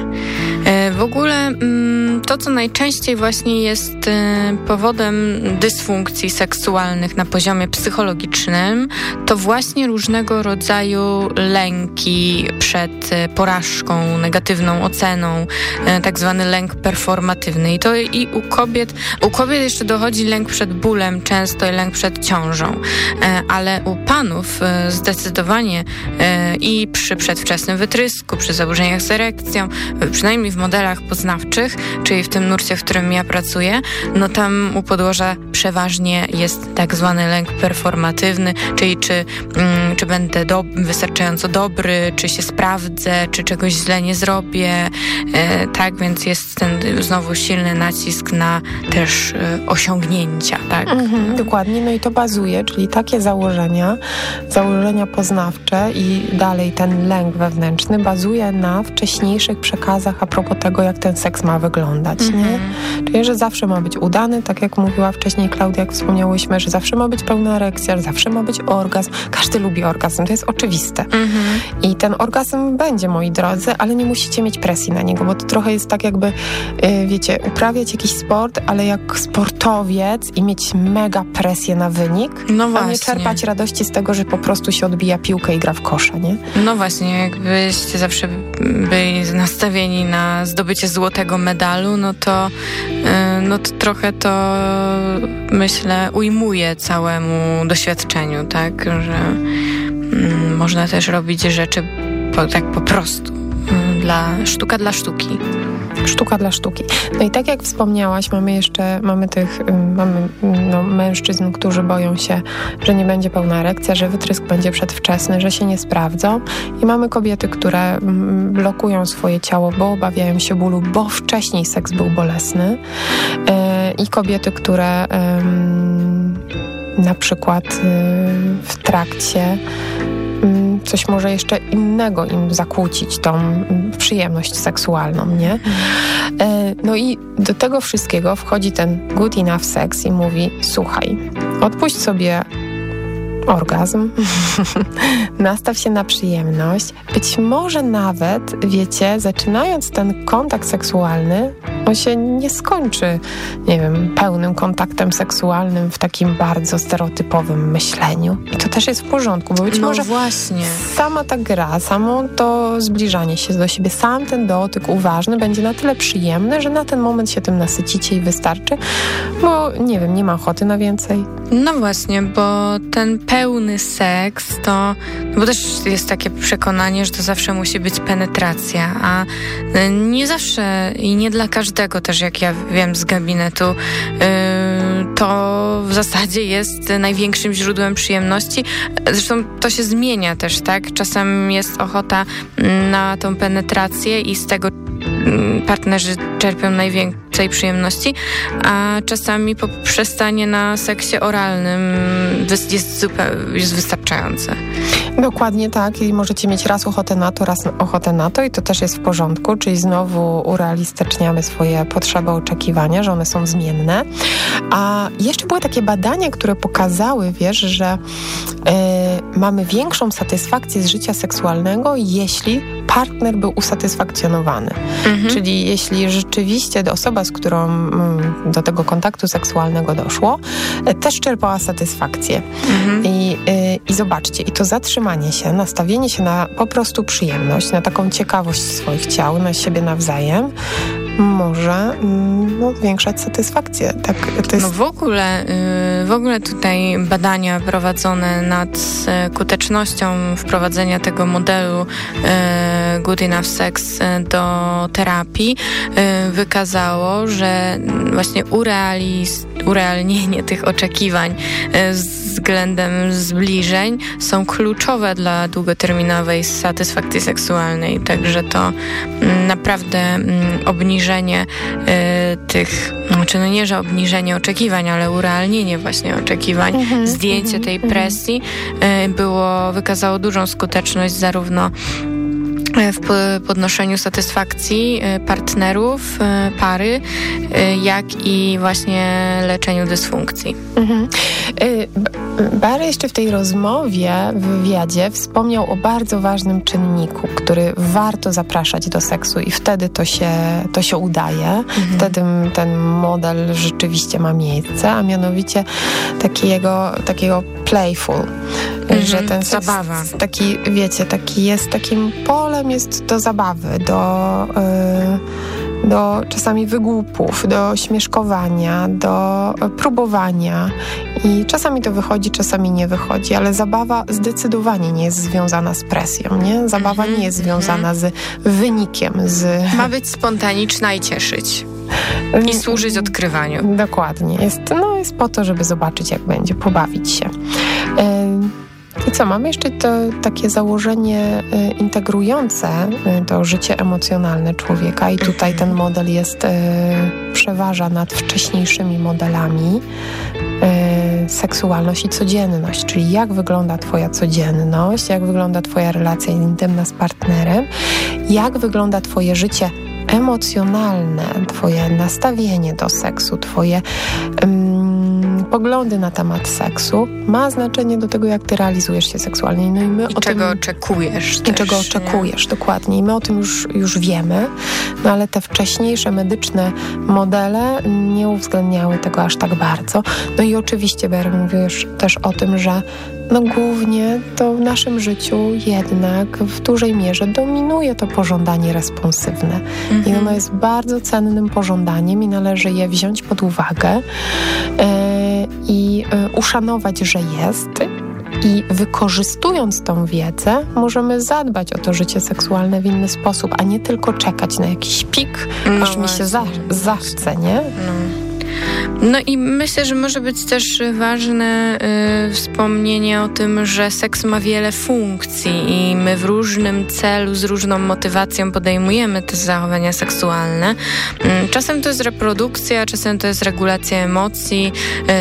[SPEAKER 14] W ogóle mm, to, co najczęściej właśnie jest e, powodem dysfunkcji seksualnych na poziomie psychologicznym, to właśnie różnego rodzaju lęki przed e, porażką, negatywną oceną, tak zwany lęk performatywny. I to i u kobiet, u kobiet jeszcze dochodzi lęk przed bólem, często i lęk przed ciążą, ale u panów zdecydowanie i przy przedwczesnym wytrysku, przy zaburzeniach z erekcją, przynajmniej w modelach poznawczych, czyli w tym nurcie, w którym ja pracuję, no tam u podłoża przeważnie jest tak zwany lęk performatywny, czyli czy, mm, czy będę do, wystarczająco dobry, czy się sprawdzę, czy czegoś źle nie zrobię. E, tak, więc jest ten znowu silny nacisk na też e, osiągnięcia. Tak?
[SPEAKER 11] Mhm, dokładnie, no i to bazuje, czyli takie założenia, założenia poznawcze i dalej ten lęk wewnętrzny bazuje na wcześniejszych przekazach a propos tego, jak ten seks ma wyglądać, mm -hmm. nie? Mhm. Czyli, że zawsze ma być udany, tak jak mówiła wcześniej Klaudia, jak wspomniałyśmy, że zawsze ma być pełna erekcja, że zawsze ma być orgazm. Każdy lubi orgazm, to jest oczywiste. Mm -hmm. I ten orgazm będzie, moi drodzy, ale nie musicie mieć presji na niego, bo to trochę jest tak jakby, y, wiecie, uprawiać jakiś sport, ale jak sportowiec i mieć mega presję na wynik,
[SPEAKER 14] no
[SPEAKER 11] a
[SPEAKER 14] właśnie.
[SPEAKER 11] nie czerpać radości z tego, że po prostu się odbija piłkę i gra w kosza, nie?
[SPEAKER 14] No właśnie, jakbyście zawsze byli nastawieni na zdobycie złotego medalu, no to, y, no to trochę to myślę ujmuje całemu doświadczeniu, tak, że można też robić rzeczy po, tak po prostu, y, dla, sztuka dla sztuki.
[SPEAKER 11] Sztuka dla sztuki. No i tak jak wspomniałaś, mamy jeszcze, mamy tych, mamy no, mężczyzn, którzy boją się, że nie będzie pełna erekcja, że wytrysk będzie przedwczesny, że się nie sprawdzą i mamy kobiety, które blokują swoje ciało, bo obawiają się bólu, bo wcześniej seks był bolesny e, i kobiety, które na przykład y, w trakcie coś może jeszcze innego im zakłócić, tą przyjemność seksualną, nie? E, no i do tego wszystkiego wchodzi ten good enough sex i mówi, słuchaj, odpuść sobie orgazm, [LAUGHS] nastaw się na przyjemność. Być może nawet, wiecie, zaczynając ten kontakt seksualny, on się nie skończy, nie wiem, pełnym kontaktem seksualnym w takim bardzo stereotypowym myśleniu. I to też jest w porządku, bo być
[SPEAKER 14] no
[SPEAKER 11] może
[SPEAKER 14] właśnie.
[SPEAKER 11] sama ta gra, samo to zbliżanie się do siebie, sam ten dotyk uważny będzie na tyle przyjemny, że na ten moment się tym nasycicie i wystarczy, bo nie wiem, nie ma ochoty na więcej.
[SPEAKER 14] No właśnie, bo ten pełny seks to, no bo też jest takie przekonanie, że to zawsze musi być penetracja, a y, nie zawsze i nie dla każdego też, jak ja wiem z gabinetu, yy, to w zasadzie jest największym źródłem przyjemności. Zresztą to się zmienia też, tak? Czasem jest ochota na tą penetrację i z tego mm, partnerzy czerpią najwięcej przyjemności, a czasami poprzestanie na seksie oralnym jest, jest wystarczające.
[SPEAKER 11] Dokładnie tak i możecie mieć raz ochotę na to, raz ochotę na to i to też jest w porządku, czyli znowu urealistyczniamy swoje potrzeby, oczekiwania, że one są zmienne. A jeszcze były takie badania, które pokazały, wiesz, że y, mamy większą satysfakcję z życia seksualnego, jeśli partner był usatysfakcjonowany. Mhm. Czyli jeśli rzeczywiście osoba, z którą mm, do tego kontaktu seksualnego doszło, e, też czerpała satysfakcję. Mhm. I, y, I zobaczcie, i to zatrzymanie się, nastawienie się na po prostu przyjemność, na taką ciekawość swoich ciał, na siebie nawzajem, może mm, no, zwiększać satysfakcję. Tak,
[SPEAKER 14] to jest... No w ogóle, y, w ogóle tutaj badania prowadzone nad skutecznością wprowadzenia tego modelu y, Good Enough Sex y, do terapii wykazało, że właśnie urealnienie tych oczekiwań względem zbliżeń są kluczowe dla długoterminowej satysfakcji seksualnej. Także to mm, naprawdę mm, obniżenie y, tych, znaczy no nie, że obniżenie oczekiwań, ale urealnienie właśnie oczekiwań, mhm, zdjęcie mhm, tej mhm. presji y, było, wykazało dużą skuteczność zarówno w podnoszeniu satysfakcji partnerów, pary, jak i właśnie leczeniu dysfunkcji. Mhm.
[SPEAKER 11] Barry jeszcze w tej rozmowie, w wywiadzie wspomniał o bardzo ważnym czynniku, który warto zapraszać do seksu i wtedy to się, to się udaje. Mhm. Wtedy ten model rzeczywiście ma miejsce, a mianowicie takiego, takiego playful, mhm. że ten seks
[SPEAKER 14] Zabawa.
[SPEAKER 11] taki, wiecie, taki jest takim polem jest do zabawy, do, y, do czasami wygłupów, do śmieszkowania, do próbowania i czasami to wychodzi, czasami nie wychodzi, ale zabawa zdecydowanie nie jest związana z presją, nie? Zabawa mm -hmm, nie jest związana mm -hmm. z wynikiem, z...
[SPEAKER 14] Ma być spontaniczna i cieszyć. I służyć odkrywaniu.
[SPEAKER 11] Dokładnie. Jest, no, jest po to, żeby zobaczyć, jak będzie, pobawić się. I co, mamy jeszcze to takie założenie y, integrujące y, to życie emocjonalne człowieka. I tutaj ten model jest, y, przeważa nad wcześniejszymi modelami seksualność i codzienność, czyli jak wygląda Twoja codzienność, jak wygląda Twoja relacja intymna z partnerem, jak wygląda Twoje życie emocjonalne, Twoje nastawienie do seksu, Twoje um, poglądy na temat seksu ma znaczenie do tego, jak ty realizujesz się seksualnie. No i my
[SPEAKER 14] I
[SPEAKER 11] o
[SPEAKER 14] czego
[SPEAKER 11] tym,
[SPEAKER 14] oczekujesz
[SPEAKER 11] I
[SPEAKER 14] też,
[SPEAKER 11] czego
[SPEAKER 14] nie?
[SPEAKER 11] oczekujesz, dokładnie. I my o tym już, już wiemy, no ale te wcześniejsze medyczne modele nie uwzględniały tego aż tak bardzo. No i oczywiście mówił już też o tym, że no głównie to w naszym życiu jednak w dużej mierze dominuje to pożądanie responsywne. I ono jest bardzo cennym pożądaniem i należy je wziąć pod uwagę e, i e, uszanować, że jest. I wykorzystując tą wiedzę, możemy zadbać o to życie seksualne w inny sposób, a nie tylko czekać na jakiś pik,
[SPEAKER 14] No
[SPEAKER 11] aż mi się za, zachce, nie?
[SPEAKER 14] No i myślę, że może być też ważne y, wspomnienie o tym, że seks ma wiele funkcji i my w różnym celu, z różną motywacją podejmujemy te zachowania seksualne. Mm, Czasem to jest reprodukcja, czasem to jest regulacja emocji,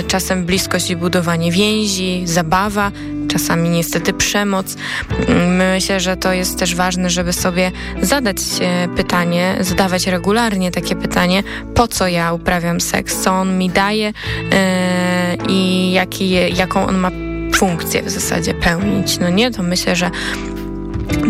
[SPEAKER 14] y, czasem bliskość i budowanie więzi, zabawa, czasami niestety przemoc. Mm, Myślę, że to jest też ważne, żeby sobie zadać e, pytanie, zadawać regularnie takie pytanie, po co ja uprawiam seks, co on mi daje e, i jaki, jaką on ma funkcję w zasadzie pełnić. No nie, to myślę, że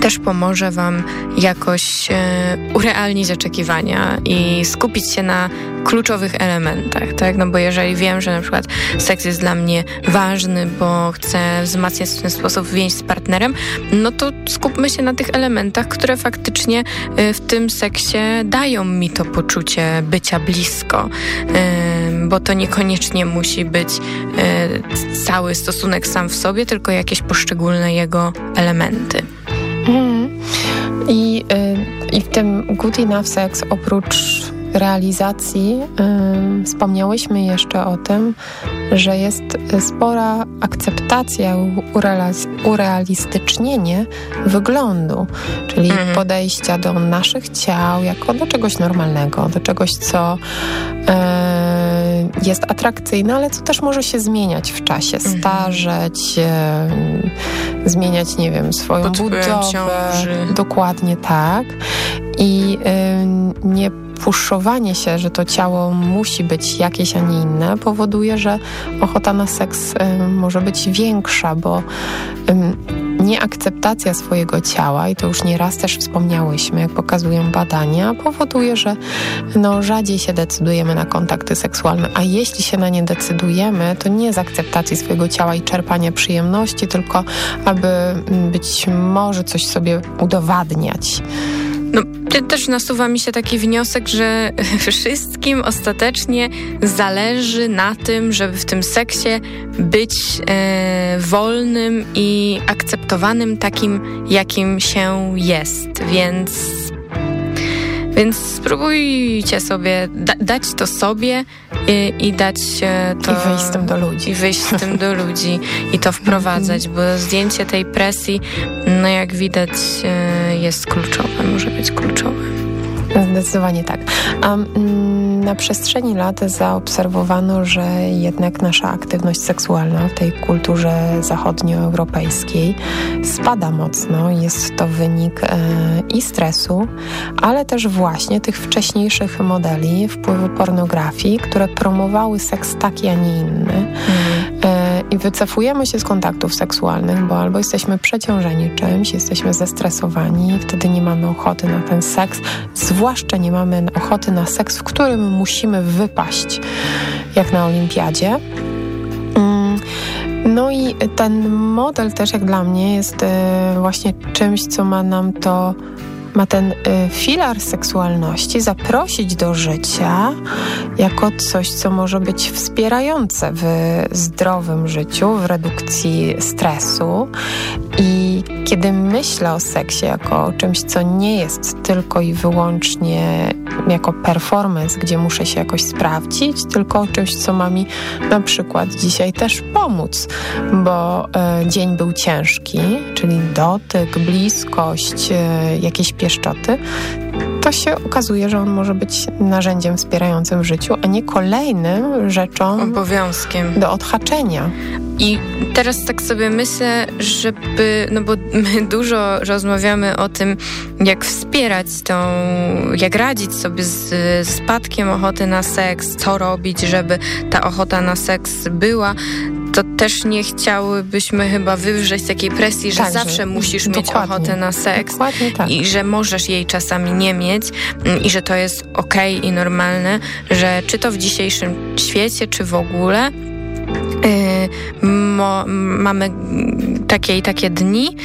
[SPEAKER 14] też pomoże Wam jakoś e, urealnić oczekiwania i skupić się na kluczowych elementach, tak? No bo jeżeli wiem, że na przykład seks jest dla mnie ważny, bo chcę wzmacniać w ten sposób więź z partnerem, no to skupmy się na tych elementach, które faktycznie e, w tym seksie dają mi to poczucie bycia blisko, e, bo to niekoniecznie musi być cały stosunek sam w sobie, tylko jakieś poszczególne jego elementy.
[SPEAKER 11] I, y, I w tym Good Enough Sex oprócz realizacji y, wspomniałyśmy jeszcze o tym, że jest spora akceptacja, ureal- urealistycznienie wyglądu, czyli podejścia do naszych ciał jako do czegoś normalnego, do czegoś, co y, jest atrakcyjne, ale co też może się zmieniać w czasie, starzeć, y, zmieniać, nie wiem, swoją
[SPEAKER 14] Pod
[SPEAKER 11] budowę.
[SPEAKER 14] ciąży.
[SPEAKER 11] Dokładnie tak. I nie puszowanie się, że to ciało musi być jakieś, a nie inne, powoduje, że ochota na seks y, może być większa, bo nieakceptacja swojego ciała, i to już nieraz też wspomniałyśmy, jak pokazują badania, powoduje, że no, rzadziej się decydujemy na kontakty seksualne, a jeśli się na nie decydujemy, to nie z akceptacji swojego ciała i czerpania przyjemności, tylko aby być może coś sobie udowadniać.
[SPEAKER 14] No, te- też nasuwa mi się taki wniosek, że [LAUGHS] wszystkim ostatecznie zależy na tym, żeby w tym seksie być e, wolnym i akceptowanym takim, jakim się jest. Więc, więc spróbujcie sobie da, dać to sobie i, i dać e, to...
[SPEAKER 11] I wyjść z tym do ludzi.
[SPEAKER 14] I wyjść z tym do ludzi i to wprowadzać, bo zdjęcie tej presji, no jak widać, e, jest kluczowe, może być kluczowe.
[SPEAKER 11] Zdecydowanie tak. Mm, na przestrzeni lat zaobserwowano, że jednak nasza aktywność seksualna w tej kulturze zachodnioeuropejskiej spada mocno. Jest to wynik e, i stresu, ale też właśnie tych wcześniejszych modeli wpływu pornografii, które promowały seks taki, a nie inny. E, I wycofujemy się z kontaktów seksualnych, bo albo jesteśmy przeciążeni czymś, jesteśmy zestresowani, wtedy nie mamy ochoty na ten seks, zwłaszcza nie mamy ochoty na seks, w którym musimy wypaść, jak na olimpiadzie. Mm, No i ten model też jak dla mnie jest e, właśnie czymś, co ma nam to ma ten y, filar seksualności zaprosić do życia jako coś, co może być wspierające w zdrowym życiu, w redukcji stresu. I kiedy myślę o seksie jako o czymś, co nie jest tylko i wyłącznie jako performance, gdzie muszę się jakoś sprawdzić, tylko o czymś, co ma mi na przykład dzisiaj też pomóc, bo e, dzień był ciężki, czyli dotyk, bliskość, e, jakieś pieszczoty, to się okazuje, że on może być narzędziem wspierającym w życiu, a nie kolejnym rzeczą
[SPEAKER 14] Obowiązkiem.
[SPEAKER 11] do odhaczenia.
[SPEAKER 14] I teraz tak sobie myślę, żeby, no bo my dużo rozmawiamy o tym, jak wspierać tą, jak radzić sobie z spadkiem ochoty na seks, co robić, żeby ta ochota na seks była to też nie chciałybyśmy chyba wywrzeć takiej presji, że tak, zawsze że, musisz mieć ochotę na seks tak. i że możesz jej czasami nie mieć mm, i że to jest okej okay i normalne, że czy to w dzisiejszym świecie, czy w ogóle yy, mo, mamy takie i takie dni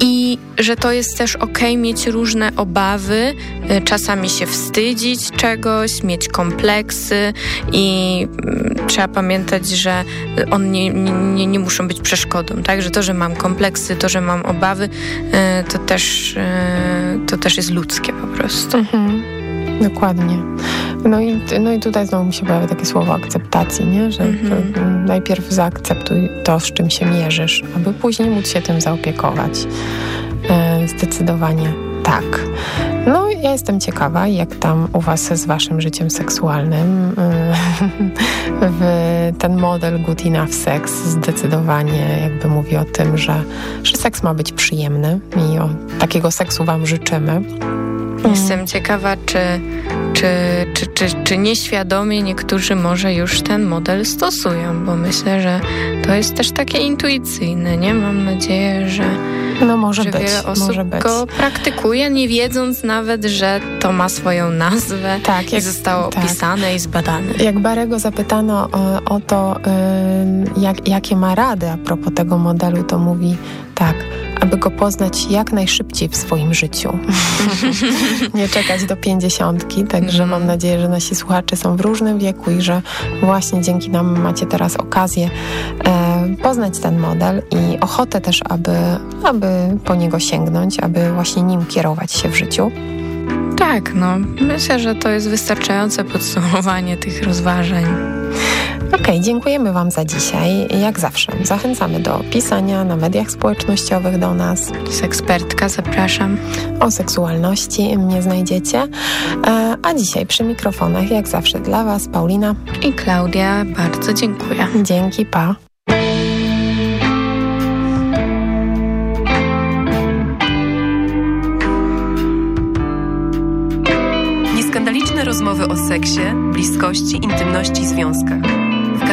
[SPEAKER 14] i że to jest też ok mieć różne obawy, y, czasami się wstydzić czegoś, mieć kompleksy i mm, trzeba pamiętać, że one nie, nie, nie muszą być przeszkodą, tak? Że to, że mam kompleksy, to, że mam obawy, y, to też, y, to też jest ludzkie po prostu. Mhm.
[SPEAKER 11] Dokładnie. No i, no i tutaj znowu mi się pojawia takie słowo akceptacji, nie? Że, mm -hmm. najpierw zaakceptuj to, z czym się mierzysz, aby później móc się tym zaopiekować. E, zdecydowanie tak. No, ja jestem ciekawa, jak tam u Was z Waszym życiem seksualnym. E, [LAUGHS] ten model Good Enough Sex zdecydowanie jakby mówi o tym, że, że seks ma być przyjemny i o takiego seksu Wam życzymy.
[SPEAKER 14] Jestem ciekawa, czy, czy, czy, czy, czy nieświadomie niektórzy może już ten model stosują, bo myślę, że to jest też takie intuicyjne, nie? Mam nadzieję, że,
[SPEAKER 11] no może
[SPEAKER 14] że
[SPEAKER 11] być,
[SPEAKER 14] wiele osób
[SPEAKER 11] może być.
[SPEAKER 14] go praktykuje, nie wiedząc nawet, że to ma swoją nazwę tak, jak, i zostało tak. opisane i zbadane.
[SPEAKER 11] Jak Barego zapytano o, o to, jak, jakie ma rady a propos tego modelu, to mówi tak – aby go poznać jak najszybciej w swoim życiu. [LAUGHS] nie czekać do pięćdziesiątki, także mm. mam nadzieję, że nasi słuchacze są w różnym wieku i że właśnie dzięki nam macie teraz okazję e, poznać ten model i ochotę też, aby, aby po niego sięgnąć, aby właśnie nim kierować się w życiu.
[SPEAKER 14] Tak, no myślę, że to jest wystarczające podsumowanie tych rozważań.
[SPEAKER 11] Okej, okay, dziękujemy Wam za dzisiaj. Jak zawsze zachęcamy do pisania na mediach społecznościowych do nas.
[SPEAKER 14] ekspertka, zapraszam.
[SPEAKER 11] O seksualności mnie znajdziecie. E, a dzisiaj przy mikrofonach, jak zawsze dla Was, Paulina
[SPEAKER 14] i Klaudia. Bardzo dziękuję.
[SPEAKER 11] Dzięki, pa.
[SPEAKER 2] Nieskandaliczne rozmowy o seksie, bliskości, intymności, związkach w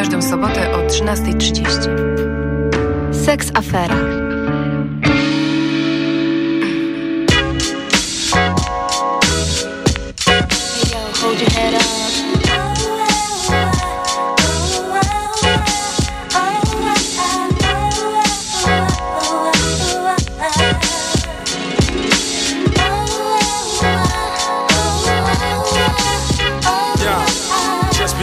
[SPEAKER 2] każdą sobotę o 13.30.
[SPEAKER 10] Seks Afera.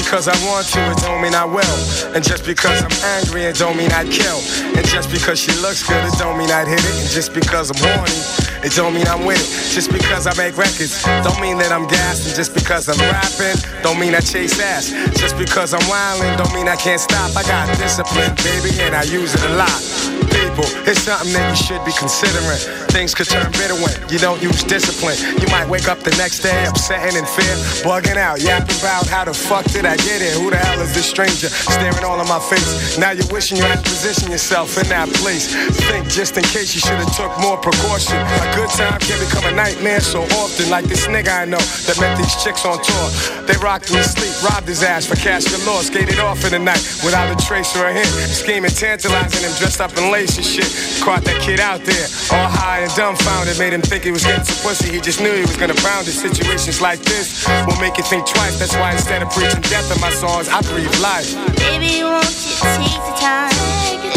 [SPEAKER 15] Because I want to, it don't mean I will. And just because I'm angry, it don't mean I'd kill. And just because she looks good, it don't mean I'd hit it. And just because I'm horny, it don't mean I'm with it. Just because I make records, don't mean that I'm gassed. And just because I'm rapping, don't mean I chase ass. Just because I'm wildin', don't mean I can't stop. I got discipline, baby, and I use it a lot people. It's something that you should be considering. Things could turn bitter when you don't use discipline. You might wake up the next day upsetting in fear, bugging out, yapping about how the fuck did I get here? Who the hell is this stranger staring all in my face? Now you're wishing you had positioned yourself in that place. Think just in case you should have took more precaution. A good time can become a nightmare so often, like this nigga I know that met these chicks on tour. They rocked him sleep, robbed his ass for cash galore, skated off in the night without a trace or a hint. Scheming, tantalizing him, dressed up in lace and shit. Caught that kid out there, all high and dumbfounded. Made him think he was getting some pussy. He just knew he was gonna pound it. Situations like this will make you think twice. That's why instead of preaching death in my songs, I breathe life.
[SPEAKER 16] Baby, won't you take the time?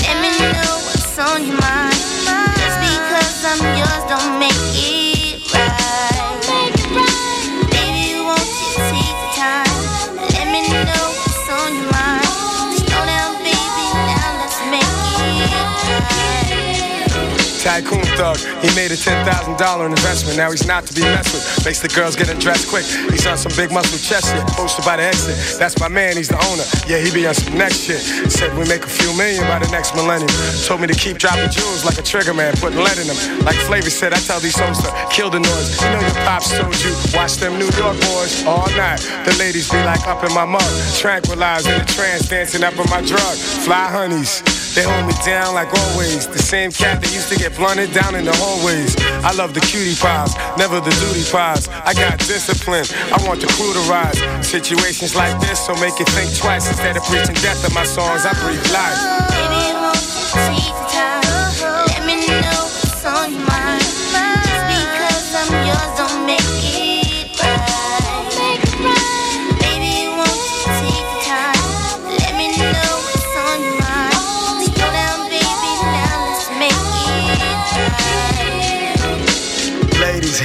[SPEAKER 16] Let me know what's on your mind. Just because I'm yours don't make it right.
[SPEAKER 15] Tycoon thug. He made a $10,000 investment. Now he's not to be messed with. Makes the girls get undressed quick. He's on some big muscle chest shit. Posted by the exit. That's my man, he's the owner. Yeah, he be on some next shit. Said we make a few million by the next millennium. Told me to keep dropping jewels like a trigger man, putting lead in them. Like Flavor said, I tell these hoes to kill the noise. You know your pops told you, watch them New York boys all night. The ladies be like up in my mug, tranquilized in a trance, dancing up in my drug. Fly honeys. They hold me down like always. The same cat that used to get blunted down in the hallways. I love the cutie pies, never the duty pies. I got discipline, I want the crew to rise. Situations like this, so make you think twice. Instead of preaching death in my songs, I breathe life.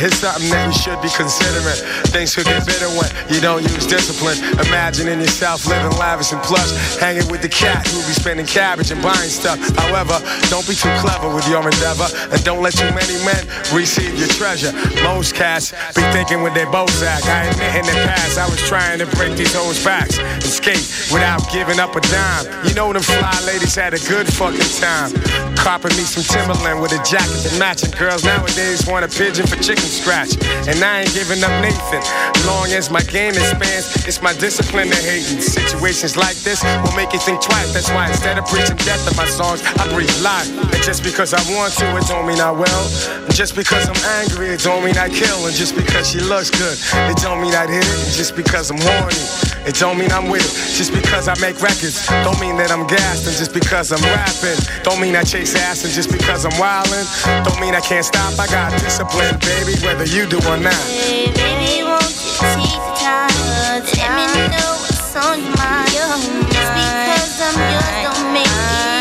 [SPEAKER 15] Here's something that you should be considering. Things could get bitter when you don't use discipline. Imagining yourself living lavish and plush, hanging with the cat who be spending cabbage and buying stuff. However, don't be too clever with your endeavor, and don't let too many men receive your treasure. Most cats be thinking with their Bozak. I admit in the past I was trying to break these hoes' backs and skate without giving up a dime. You know them fly ladies had a good fucking time. Copping me some Timberland with a jacket that matching. Girls nowadays want a pigeon for chicken scratch. And I ain't giving up Nathan. Long as my game expands, it's my discipline to hating. Situations like this will make you think twice. That's why instead of preaching death in my songs, I breathe life. And just because I want to, it don't mean I will. And just because I'm angry, it don't mean I kill. And just because she looks good, it don't mean I'd hit it. And just because I'm horny, it don't mean I'm with it. Just because I make records, don't mean that I'm gassed. And just because I'm rapping, don't mean I chase ass. And just because I'm wildin', don't mean I can't stop. I got discipline, baby, whether you do or not.
[SPEAKER 16] Hey, baby, won't you take the? Let me know what's on your mind. Just because I'm yours don't make it